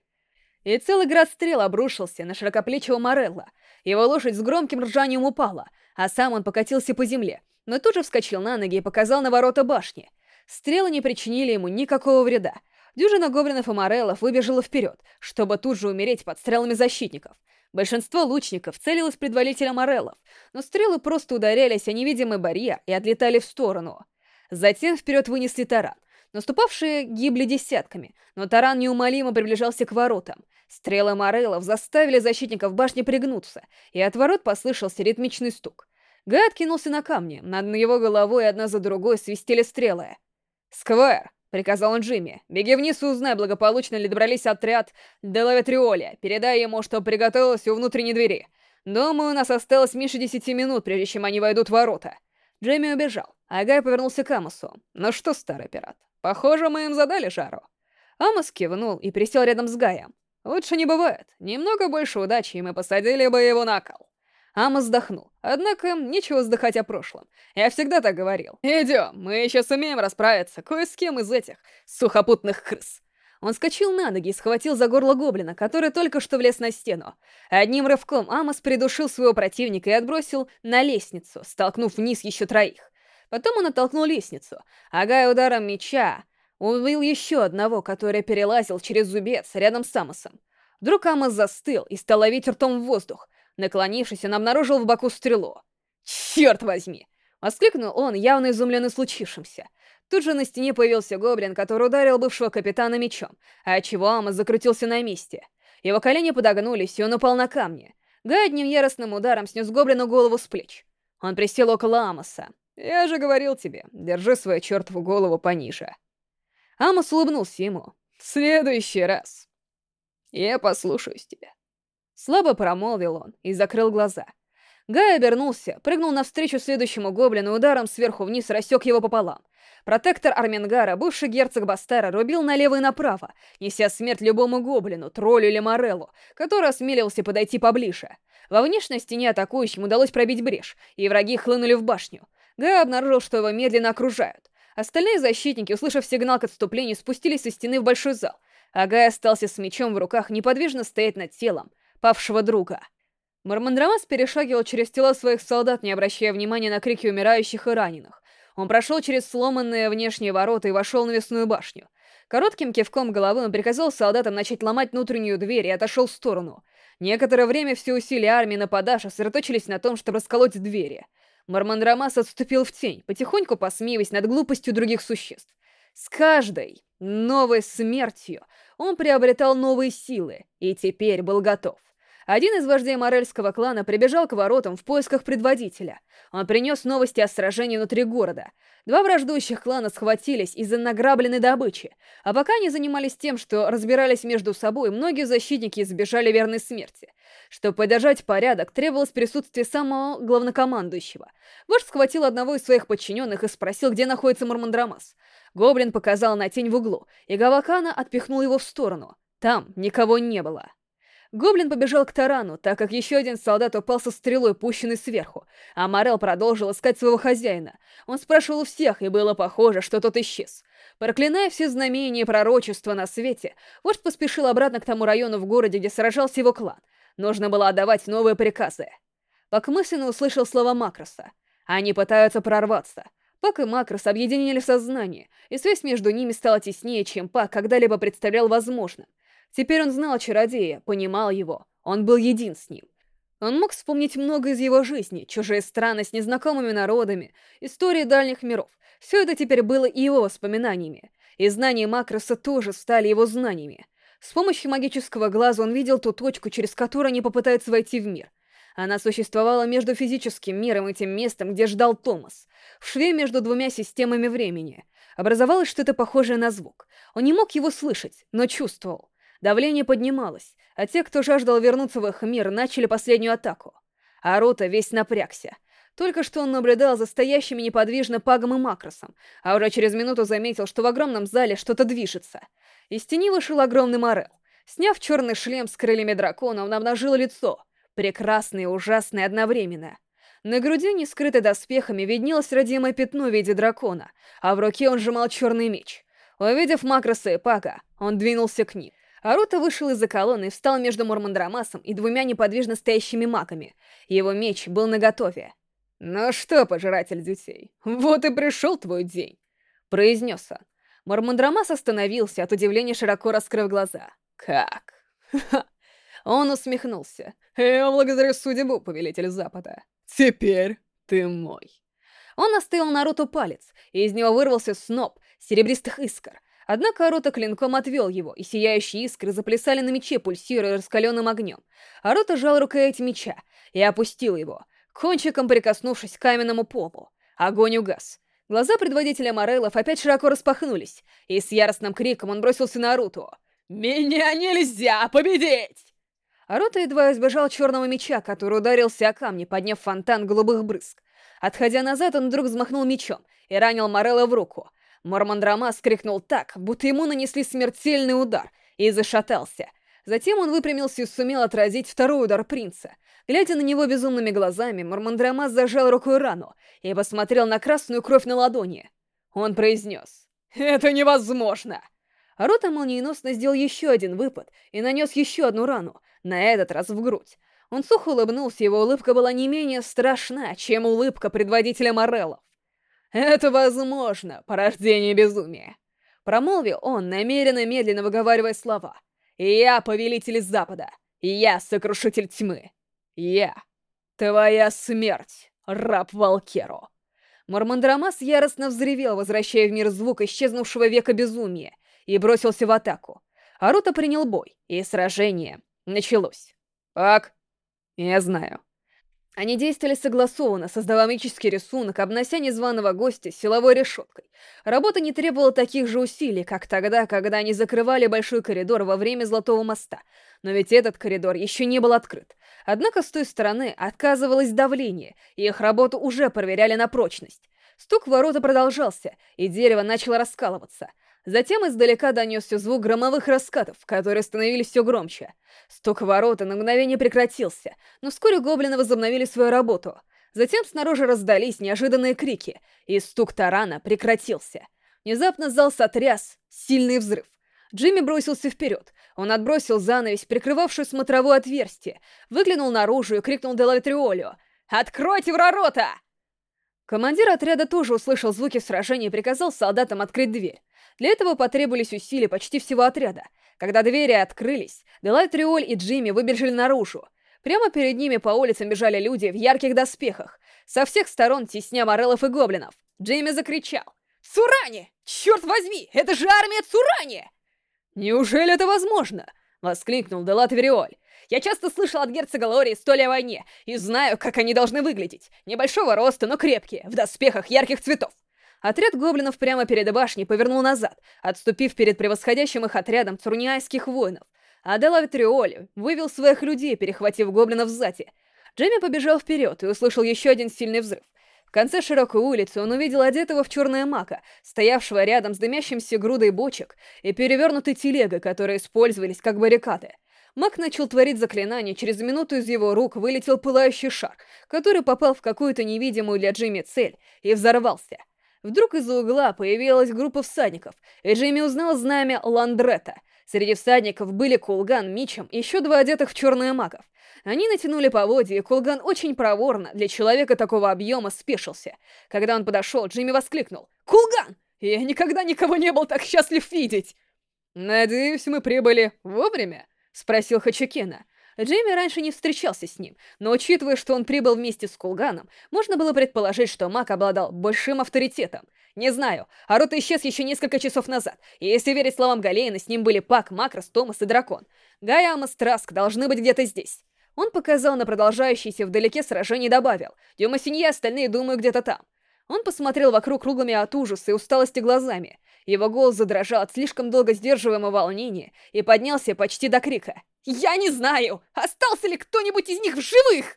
И целый град стрел обрушился на широкоплечего Морелла. Его лошадь с громким ржанием упала, а сам он покатился по земле, но тут же вскочил на ноги и показал на ворота башни. Стрелы не причинили ему никакого вреда. Дюжина гоблинов и мореллов выбежала вперед, чтобы тут же умереть под стрелами защитников. Большинство лучников целилось в предводителя мореллов, но стрелы просто ударялись о невидимый барьер и отлетали в сторону. Затем вперед вынесли таран. Наступавшие гибли десятками, но таран неумолимо приближался к воротам. Стрелы мореллов заставили защитников башни пригнуться, и от ворот послышался ритмичный стук. Гай откинулся на камни, над его головой одна за другой свистели стрелы. «Сквайр!» — приказал он Джимми. «Беги вниз и узнай, благополучно ли добрались отряд Делаветриоли. Передай ему, что приготовилось у внутренней двери. Думаю, у нас осталось меньше десяти минут, прежде чем они войдут в ворота». Джимми убежал, а Гай повернулся к Амосу. «Ну что, старый пират, похоже, мы им задали жару». Амос кивнул и присел рядом с Гаем. «Лучше не бывает. Немного больше удачи, и мы посадили бы его на кол». Ама вздохнул. Однако, нечего вздыхать о прошлом. Я всегда так говорил. Идем, мы еще сумеем расправиться кое с кем из этих сухопутных крыс. Он скочил на ноги и схватил за горло гоблина, который только что влез на стену. Одним рывком Амос придушил своего противника и отбросил на лестницу, столкнув вниз еще троих. Потом он оттолкнул лестницу, а Гай ударом меча убил еще одного, который перелазил через зубец рядом с Амосом. Вдруг Амос застыл и стал ловить ртом в воздух. Наклонившись, он обнаружил в боку стрелу. «Черт возьми!» — воскликнул он, явно изумленный случившимся. Тут же на стене появился гоблин, который ударил бывшего капитана мечом, а отчего Амос закрутился на месте. Его колени подогнулись, и он упал на камни. Гай одним яростным ударом снес гоблину голову с плеч. Он присел около Амоса. «Я же говорил тебе, держи свою чертову голову пониже». Амос улыбнулся ему. «В следующий раз. Я послушаюсь тебя». Слабо промолвил он и закрыл глаза. Гай обернулся, прыгнул навстречу следующему гоблину и ударом сверху вниз рассек его пополам. Протектор Армингара, бывший герцог Бастара, рубил налево и направо, неся смерть любому гоблину, троллю или мореллу, который осмелился подойти поближе. Во внешней стене атакующим удалось пробить брешь, и враги хлынули в башню. Гай обнаружил, что его медленно окружают. Остальные защитники, услышав сигнал к отступлению, спустились со стены в большой зал, а Гай остался с мечом в руках неподвижно стоять над телом павшего друга. Мармандрамас перешагивал через тела своих солдат, не обращая внимания на крики умирающих и раненых. Он прошел через сломанные внешние ворота и вошел на весную башню. Коротким кивком головы он приказал солдатам начать ломать внутреннюю дверь и отошел в сторону. Некоторое время все усилия армии нападавших сосредоточились на том, чтобы расколоть двери. Мармандрамас отступил в тень, потихоньку посмеиваясь над глупостью других существ. С каждой новой смертью он приобретал новые силы и теперь был готов. Один из вождей Морельского клана прибежал к воротам в поисках предводителя. Он принес новости о сражении внутри города. Два враждующих клана схватились из-за награбленной добычи, а пока они занимались тем, что разбирались между собой, многие защитники избежали верной смерти. Чтобы поддержать порядок, требовалось присутствие самого главнокомандующего. Вождь схватил одного из своих подчиненных и спросил, где находится Мурмандрамас. Гоблин показал на тень в углу, и Гавакана отпихнул его в сторону. Там никого не было. Гоблин побежал к тарану, так как еще один солдат упал со стрелой, пущенной сверху, а Морел продолжил искать своего хозяина. Он спрашивал у всех, и было похоже, что тот исчез. Проклиная все знамения и пророчества на свете, вождь поспешил обратно к тому району в городе, где сражался его клан. Нужно было отдавать новые приказы. Пак мысленно услышал слова Макроса. Они пытаются прорваться. Пак и Макрос объединили сознание, и связь между ними стала теснее, чем Пак когда-либо представлял возможным. Теперь он знал чародея, понимал его. Он был един с ним. Он мог вспомнить много из его жизни, чужие страны с незнакомыми народами, истории дальних миров. Все это теперь было и его воспоминаниями. И знания Макроса тоже стали его знаниями. С помощью магического глаза он видел ту точку, через которую они попытаются войти в мир. Она существовала между физическим миром и тем местом, где ждал Томас, в шве между двумя системами времени. Образовалось что-то похожее на звук. Он не мог его слышать, но чувствовал. Давление поднималось, а те, кто жаждал вернуться в их мир, начали последнюю атаку. А Рота весь напрягся. Только что он наблюдал за стоящими неподвижно Пагом и Макросом, а уже через минуту заметил, что в огромном зале что-то движется. Из тени вышел огромный Морел. Сняв черный шлем с крыльями дракона, он обнажил лицо. Прекрасное и ужасное одновременно. На груди, не скрытой доспехами, виднелось родимое пятно в виде дракона, а в руке он сжимал черный меч. Увидев Макроса и Пага, он двинулся к ним. Арута вышел из-за колонны и встал между Мормандрамасом и двумя неподвижно стоящими магами. Его меч был наготове. «Ну что, пожиратель детей, вот и пришел твой день!» — произнес он. Мормандрамас остановился, от удивления широко раскрыв глаза. «Как?» Он усмехнулся. «Я благодарю судьбу, повелитель Запада. Теперь ты мой». Он оставил Наруту палец, и из него вырвался сноп серебристых искр, Однако Арота клинком отвел его, и сияющие искры заплясали на мече, пульсируя раскаленным огнем. Арота жал рукоять меча и опустил его, кончиком прикоснувшись к каменному полу. Огонь угас. Глаза предводителя Мореллов опять широко распахнулись, и с яростным криком он бросился на Аруту. «Меня нельзя победить!» Арута едва избежал черного меча, который ударился о камни, подняв фонтан голубых брызг. Отходя назад, он вдруг взмахнул мечом и ранил Морелла в руку, Мормандрамас крикнул так, будто ему нанесли смертельный удар, и зашатался. Затем он выпрямился и сумел отразить второй удар принца. Глядя на него безумными глазами, Мурмандрамас зажал рукой рану и посмотрел на красную кровь на ладони. Он произнес. «Это невозможно!» Рота молниеносно сделал еще один выпад и нанес еще одну рану, на этот раз в грудь. Он сухо улыбнулся, его улыбка была не менее страшна, чем улыбка предводителя Мореллов. «Это возможно, порождение безумия!» Промолвил он, намеренно медленно выговаривая слова. «Я повелитель Запада, я сокрушитель тьмы, я твоя смерть, раб Валкеро!» Мормандрамас яростно взревел, возвращая в мир звук исчезнувшего века безумия, и бросился в атаку. Арута принял бой, и сражение началось. «Как?» «Я знаю». Они действовали согласованно, создавая магический рисунок, обнося незваного гостя силовой решеткой. Работа не требовала таких же усилий, как тогда, когда они закрывали большой коридор во время Золотого моста. Но ведь этот коридор еще не был открыт. Однако с той стороны отказывалось давление, и их работу уже проверяли на прочность. Стук ворота продолжался, и дерево начало раскалываться — Затем издалека донесся звук громовых раскатов, которые становились все громче. Стук ворота на мгновение прекратился, но вскоре гоблины возобновили свою работу. Затем снаружи раздались неожиданные крики, и стук тарана прекратился. Внезапно зал сотряс, сильный взрыв. Джимми бросился вперед. Он отбросил занавесь, прикрывавшую смотровое отверстие, выглянул наружу и крикнул Делавитриолио «Откройте ворота!» Командир отряда тоже услышал звуки сражения и приказал солдатам открыть дверь. Для этого потребовались усилия почти всего отряда. Когда двери открылись, Делайт Риоль и Джимми выбежали наружу. Прямо перед ними по улицам бежали люди в ярких доспехах, со всех сторон тесня морелов и гоблинов. Джимми закричал. «Цурани! Черт возьми! Это же армия Цурани!» «Неужели это возможно?» — воскликнул Делат Вериоль. «Я часто слышал от герцога Лори истории о войне и знаю, как они должны выглядеть. Небольшого роста, но крепкие, в доспехах ярких цветов. Отряд гоблинов прямо перед башней повернул назад, отступив перед превосходящим их отрядом цурниайских воинов. А Делавитриоли вывел своих людей, перехватив гоблинов сзади. Джемми побежал вперед и услышал еще один сильный взрыв. В конце широкой улицы он увидел одетого в черное мака, стоявшего рядом с дымящимся грудой бочек и перевернутой телегой, которые использовались как баррикады. Маг начал творить заклинание, через минуту из его рук вылетел пылающий шар, который попал в какую-то невидимую для Джимми цель и взорвался. Вдруг из-за угла появилась группа всадников, и Джейми узнал знамя Ландрета. Среди всадников были Кулган, Мичем и еще два одетых в черные магов. Они натянули поводья, и Кулган очень проворно, для человека такого объема, спешился. Когда он подошел, Джимми воскликнул. «Кулган! Я никогда никого не был так счастлив видеть!» «Надеюсь, мы прибыли вовремя?» — спросил Хачукена. Джейми раньше не встречался с ним, но учитывая, что он прибыл вместе с Кулганом, можно было предположить, что маг обладал большим авторитетом. Не знаю, Арута исчез еще несколько часов назад, и если верить словам Галейна, с ним были Пак, Макрос, Томас и Дракон. Гай Амос Траск должны быть где-то здесь. Он показал на продолжающееся вдалеке сражение и добавил, Дюма Синья остальные, думаю, где-то там. Он посмотрел вокруг круглыми от ужаса и усталости глазами. Его голос задрожал от слишком долго сдерживаемого волнения и поднялся почти до крика. «Я не знаю, остался ли кто-нибудь из них в живых!»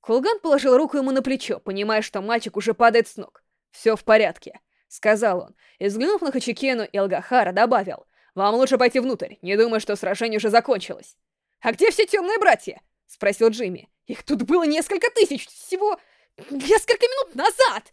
Кулган положил руку ему на плечо, понимая, что мальчик уже падает с ног. «Все в порядке», — сказал он, и, взглянув на Хачикену и Алгахара, добавил. «Вам лучше пойти внутрь, не думаю, что сражение уже закончилось». «А где все темные братья?» — спросил Джимми. «Их тут было несколько тысяч, всего несколько минут назад!»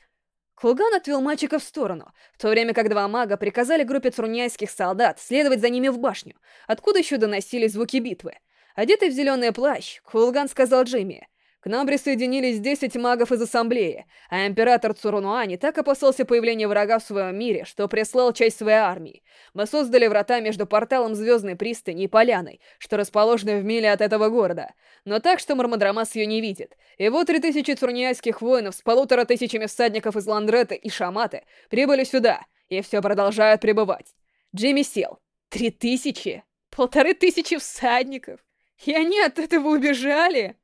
Кулган отвел мальчика в сторону, в то время как два мага приказали группе цурняйских солдат следовать за ними в башню, откуда еще доносились звуки битвы. Одетый в зеленый плащ, Кулган сказал Джимми, к нам присоединились 10 магов из Ассамблеи, а император Цурунуани так опасался появления врага в своем мире, что прислал часть своей армии. Мы создали врата между порталом Звездной пристани и Поляной, что расположены в миле от этого города. Но так, что Мармадрамас ее не видит. И вот три тысячи цурниайских воинов с полутора тысячами всадников из Ландрета и Шаматы прибыли сюда, и все продолжают пребывать. Джимми сел. Три тысячи? Полторы тысячи всадников? И они от этого убежали?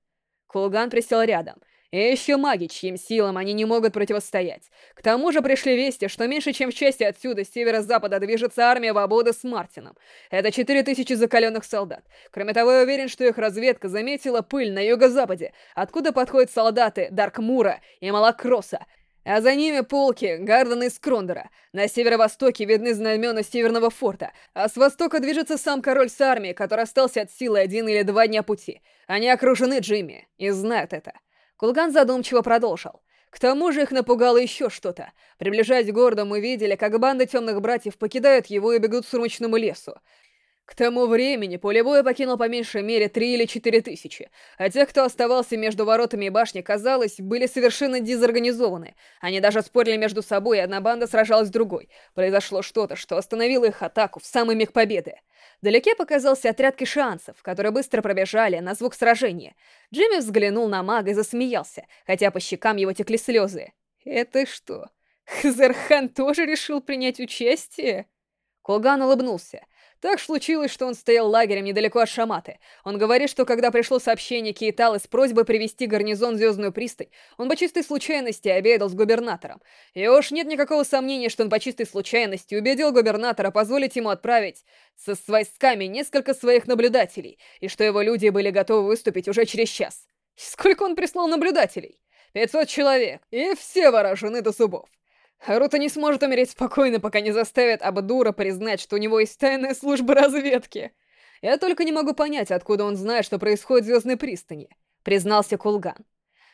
Кулган присел рядом. И еще маги, чьим силам они не могут противостоять. К тому же пришли вести, что меньше чем в части отсюда, с северо-запада, движется армия Вабода с Мартином. Это четыре тысячи закаленных солдат. Кроме того, я уверен, что их разведка заметила пыль на юго-западе, откуда подходят солдаты Даркмура и Малакроса. А за ними полки Гардена и Скрондера. На северо-востоке видны знамена Северного форта, а с востока движется сам король с армией, который остался от силы один или два дня пути. Они окружены Джимми и знают это. Кулган задумчиво продолжил. К тому же их напугало еще что-то. Приближаясь к городу, мы видели, как банда темных братьев покидают его и бегут к сурмочному лесу. К тому времени поле боя покинул по меньшей мере три или четыре тысячи, а тех, кто оставался между воротами и башней, казалось, были совершенно дезорганизованы. Они даже спорили между собой, и одна банда сражалась с другой. Произошло что-то, что остановило их атаку в самый миг победы. Вдалеке показался отряд кишианцев, которые быстро пробежали на звук сражения. Джимми взглянул на мага и засмеялся, хотя по щекам его текли слезы. «Это что, Хазархан тоже решил принять участие?» Кулган улыбнулся. Так случилось, что он стоял лагерем недалеко от Шаматы. Он говорит, что когда пришло сообщение Кейталы с просьбой привести гарнизон в Звездную пристань, он по чистой случайности обедал с губернатором. И уж нет никакого сомнения, что он по чистой случайности убедил губернатора позволить ему отправить со войсками несколько своих наблюдателей, и что его люди были готовы выступить уже через час. Сколько он прислал наблюдателей? 500 человек, и все вооружены до зубов. Рута не сможет умереть спокойно, пока не заставит Абдура признать, что у него есть тайная служба разведки. Я только не могу понять, откуда он знает, что происходит в Звездной пристани, признался Кулган.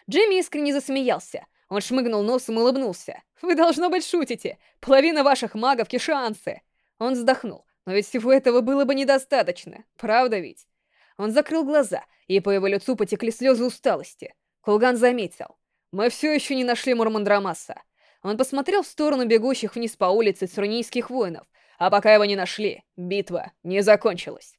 Джимми искренне засмеялся. Он шмыгнул носом и улыбнулся. «Вы, должно быть, шутите. Половина ваших магов — кишанцы!» Он вздохнул. «Но ведь всего этого было бы недостаточно. Правда ведь?» Он закрыл глаза, и по его лицу потекли слезы усталости. Кулган заметил. «Мы все еще не нашли Мурмандрамаса. Он посмотрел в сторону бегущих вниз по улице цурнийских воинов, а пока его не нашли, битва не закончилась.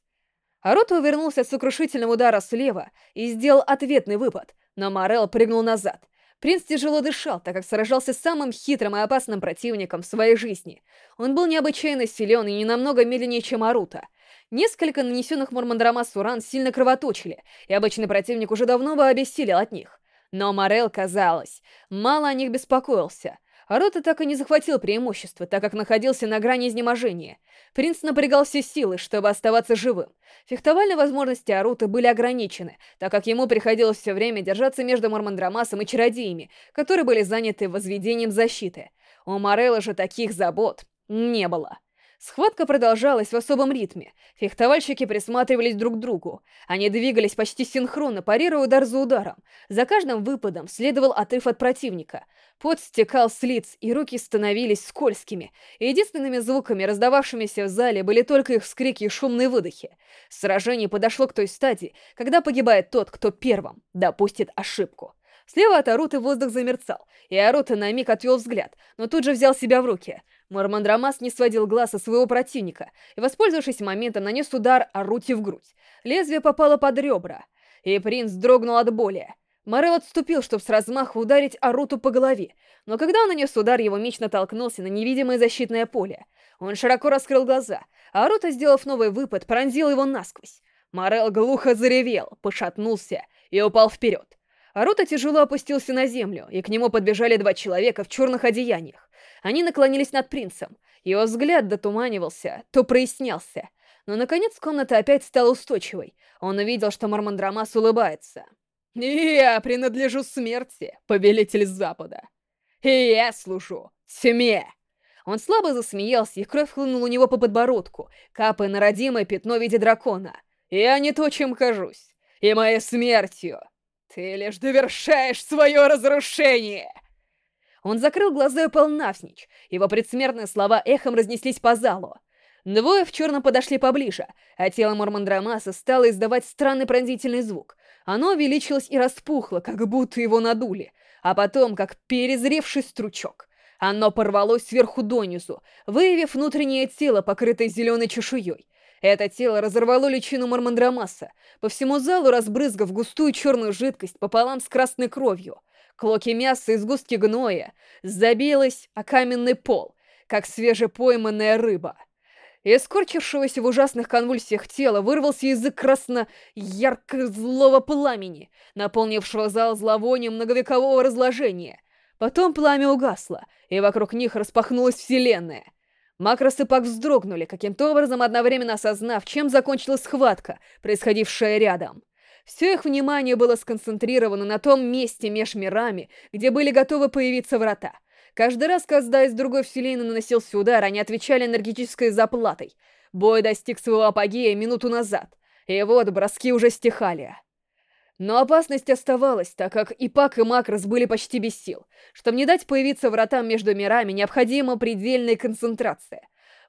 Аруто увернулся от сокрушительного удара слева и сделал ответный выпад, но Морел прыгнул назад. Принц тяжело дышал, так как сражался с самым хитрым и опасным противником в своей жизни. Он был необычайно силен и не намного медленнее, чем Аруто. Несколько нанесенных Мурмандрамасу ран сильно кровоточили, и обычный противник уже давно бы обессилел от них. Но Морел, казалось, мало о них беспокоился. Рота так и не захватил преимущество, так как находился на грани изнеможения. Принц напрягал все силы, чтобы оставаться живым. Фехтовальные возможности Арута были ограничены, так как ему приходилось все время держаться между Мормандрамасом и чародеями, которые были заняты возведением защиты. У Морелла же таких забот не было. Схватка продолжалась в особом ритме. Фехтовальщики присматривались друг к другу. Они двигались почти синхронно, парируя удар за ударом. За каждым выпадом следовал отрыв от противника. Пот стекал с лиц, и руки становились скользкими. единственными звуками, раздававшимися в зале, были только их вскрики и шумные выдохи. Сражение подошло к той стадии, когда погибает тот, кто первым допустит ошибку. Слева от Аруты воздух замерцал, и Арута на миг отвел взгляд, но тут же взял себя в руки. Мормандрамас не сводил глаз со своего противника и, воспользовавшись моментом, нанес удар Аруте в грудь. Лезвие попало под ребра, и принц дрогнул от боли. Морел отступил, чтобы с размаху ударить Аруту по голове, но когда он нанес удар, его меч натолкнулся на невидимое защитное поле. Он широко раскрыл глаза, а Арута, сделав новый выпад, пронзил его насквозь. Морел глухо заревел, пошатнулся и упал вперед. Арута тяжело опустился на землю, и к нему подбежали два человека в черных одеяниях. Они наклонились над принцем. Его взгляд дотуманивался, то прояснялся. Но, наконец, комната опять стала устойчивой. Он увидел, что Мармандрамас улыбается. «И я принадлежу смерти, повелитель Запада. И я служу тьме!» Он слабо засмеялся, и кровь хлынула у него по подбородку, капая на родимое пятно в виде дракона. «Я не то, чем кажусь, и моей смертью ты лишь довершаешь свое разрушение!» Он закрыл глаза и упал навсничь. Его предсмертные слова эхом разнеслись по залу. Двое в черном подошли поближе, а тело Мормандрамаса стало издавать странный пронзительный звук. Оно увеличилось и распухло, как будто его надули, а потом, как перезревший стручок. Оно порвалось сверху донизу, выявив внутреннее тело, покрытое зеленой чешуей. Это тело разорвало личину Мормандрамаса, по всему залу разбрызгав густую черную жидкость пополам с красной кровью. Клоки мяса и сгустки гноя забилось о каменный пол, как свежепойманная рыба. Из скорчившегося в ужасных конвульсиях тела вырвался язык красно-ярко-злого пламени, наполнившего зал зловонием многовекового разложения. Потом пламя угасло, и вокруг них распахнулась вселенная. Макрос и Пак вздрогнули, каким-то образом одновременно осознав, чем закончилась схватка, происходившая рядом. Все их внимание было сконцентрировано на том месте меж мирами, где были готовы появиться врата — Каждый раз, когда из другой вселенной наносился удар, они отвечали энергетической заплатой. Бой достиг своего апогея минуту назад, и вот броски уже стихали. Но опасность оставалась, так как и Пак, и Макрос были почти без сил. Чтобы не дать появиться вратам между мирами, необходима предельная концентрация.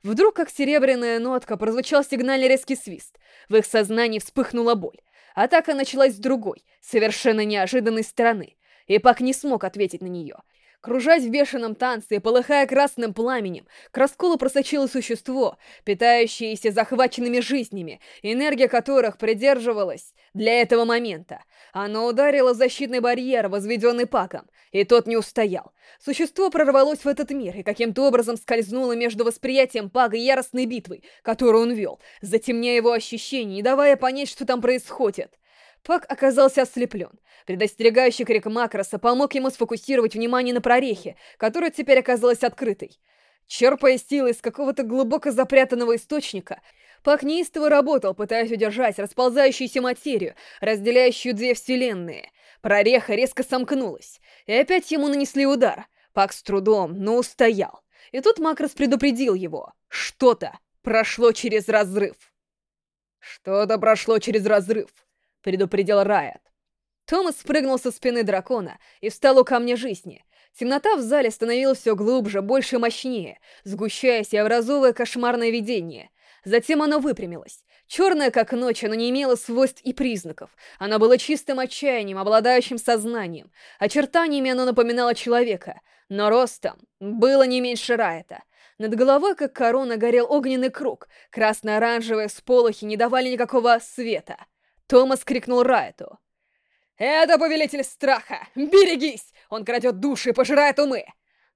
Вдруг, как серебряная нотка, прозвучал сигнальный резкий свист. В их сознании вспыхнула боль. Атака началась с другой, совершенно неожиданной стороны, и Пак не смог ответить на нее. Кружась в бешеном танце и полыхая красным пламенем, к расколу просочило существо, питающееся захваченными жизнями, энергия которых придерживалась для этого момента. Оно ударило защитный барьер, возведенный Паком, и тот не устоял. Существо прорвалось в этот мир и каким-то образом скользнуло между восприятием Пага и яростной битвой, которую он вел, затемняя его ощущения и давая понять, что там происходит. Пак оказался ослеплен. Предостерегающий крик Макроса помог ему сфокусировать внимание на прорехе, которая теперь оказалась открытой. Черпая силы из какого-то глубоко запрятанного источника, Пак неистово работал, пытаясь удержать расползающуюся материю, разделяющую две вселенные. Прореха резко сомкнулась, и опять ему нанесли удар. Пак с трудом, но устоял. И тут Макрос предупредил его. Что-то прошло через разрыв. Что-то прошло через разрыв предупредил Райат. Томас спрыгнул со спины дракона и встал у камня жизни. Темнота в зале становилась все глубже, больше мощнее, сгущаясь и образовывая кошмарное видение. Затем оно выпрямилось. Черное, как ночь, оно не имело свойств и признаков. Оно было чистым отчаянием, обладающим сознанием. Очертаниями оно напоминало человека, но ростом было не меньше Райта. Над головой, как корона, горел огненный круг. Красно-оранжевые сполохи не давали никакого света. Томас крикнул Райту. «Это повелитель страха! Берегись! Он крадет души и пожирает умы!»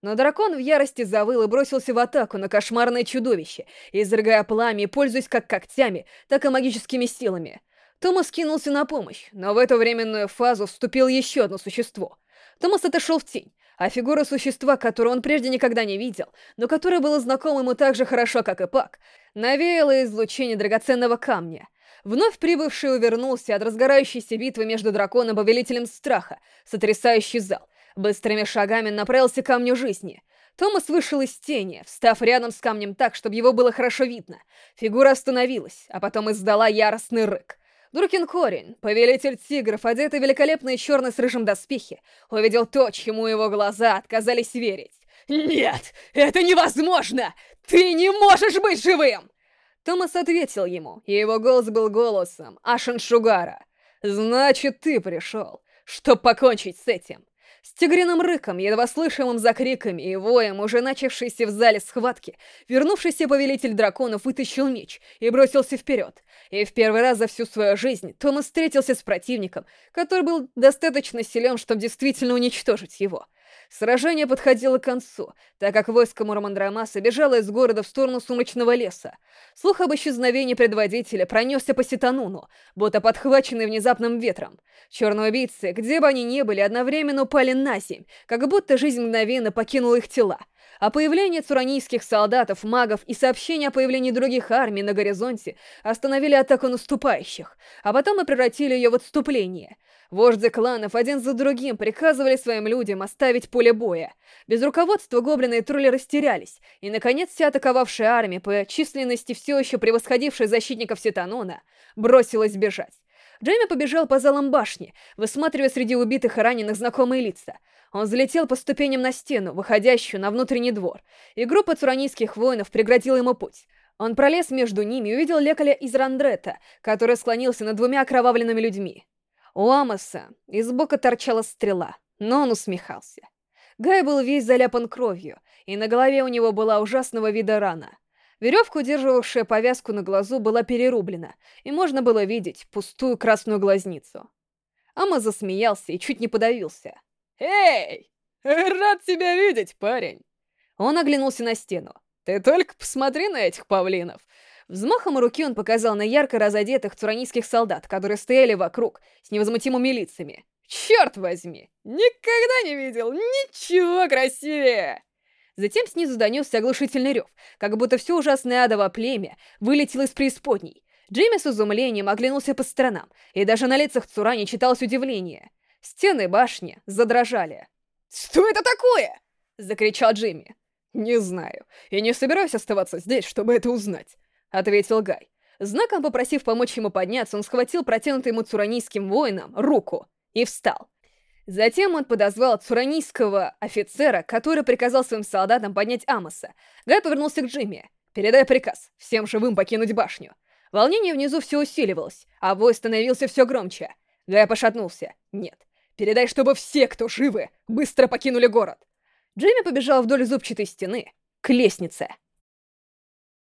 Но дракон в ярости завыл и бросился в атаку на кошмарное чудовище, изрыгая пламя и пользуясь как когтями, так и магическими силами. Томас кинулся на помощь, но в эту временную фазу вступило еще одно существо. Томас отошел в тень, а фигура существа, которую он прежде никогда не видел, но которое было знакомо ему так же хорошо, как и Пак, навеяло излучение драгоценного камня — Вновь прибывший увернулся от разгорающейся битвы между драконом и повелителем страха, сотрясающий зал. Быстрыми шагами направился к камню жизни. Томас вышел из тени, встав рядом с камнем так, чтобы его было хорошо видно. Фигура остановилась, а потом издала яростный рык. Дуркин Корень, повелитель тигров, одетый в великолепные черные с рыжим доспехи, увидел то, чему его глаза отказались верить. «Нет, это невозможно! Ты не можешь быть живым!» Томас ответил ему, и его голос был голосом Ашен Шугара. «Значит, ты пришел, чтобы покончить с этим». С тигриным рыком, едва слышимым за криками и воем, уже начавшейся в зале схватки, вернувшийся повелитель драконов вытащил меч и бросился вперед. И в первый раз за всю свою жизнь Томас встретился с противником, который был достаточно силен, чтобы действительно уничтожить его — Сражение подходило к концу, так как войско Мурамандрамаса бежало из города в сторону сумрачного леса. Слух об исчезновении предводителя пронесся по Ситануну, будто подхваченный внезапным ветром. Черные убийцы, где бы они ни были, одновременно упали на земь, как будто жизнь мгновенно покинула их тела. А появление цуранийских солдатов, магов и сообщения о появлении других армий на горизонте остановили атаку наступающих, а потом и превратили ее в отступление — Вожди кланов один за другим приказывали своим людям оставить поле боя. Без руководства гоблины и тролли растерялись, и, наконец, вся атаковавшая армия, по численности все еще превосходившая защитников Ситанона, бросилась бежать. Джейми побежал по залам башни, высматривая среди убитых и раненых знакомые лица. Он взлетел по ступеням на стену, выходящую на внутренний двор, и группа цуранийских воинов преградила ему путь. Он пролез между ними и увидел лекаля из Рандрета, который склонился над двумя окровавленными людьми. У Амоса из бока торчала стрела, но он усмехался. Гай был весь заляпан кровью, и на голове у него была ужасного вида рана. Веревка, удерживавшая повязку на глазу, была перерублена, и можно было видеть пустую красную глазницу. Ама засмеялся и чуть не подавился. «Эй! Рад тебя видеть, парень!» Он оглянулся на стену. «Ты только посмотри на этих павлинов! Взмахом руки он показал на ярко разодетых цуранийских солдат, которые стояли вокруг, с невозмутимыми лицами. «Черт возьми! Никогда не видел ничего красивее!» Затем снизу донесся оглушительный рев, как будто все ужасное адово племя вылетело из преисподней. Джейми с изумлением оглянулся по сторонам, и даже на лицах Цурани читалось удивление. Стены башни задрожали. «Что это такое?» Закричал Джимми. «Не знаю. И не собираюсь оставаться здесь, чтобы это узнать», — ответил Гай. Знаком попросив помочь ему подняться, он схватил протянутый ему цуранийским воином руку и встал. Затем он подозвал цуранийского офицера, который приказал своим солдатам поднять Амоса. Гай повернулся к Джимми. «Передай приказ, всем живым покинуть башню». Волнение внизу все усиливалось, а вой становился все громче. Гай пошатнулся. «Нет, передай, чтобы все, кто живы, быстро покинули город». Джимми побежал вдоль зубчатой стены к лестнице.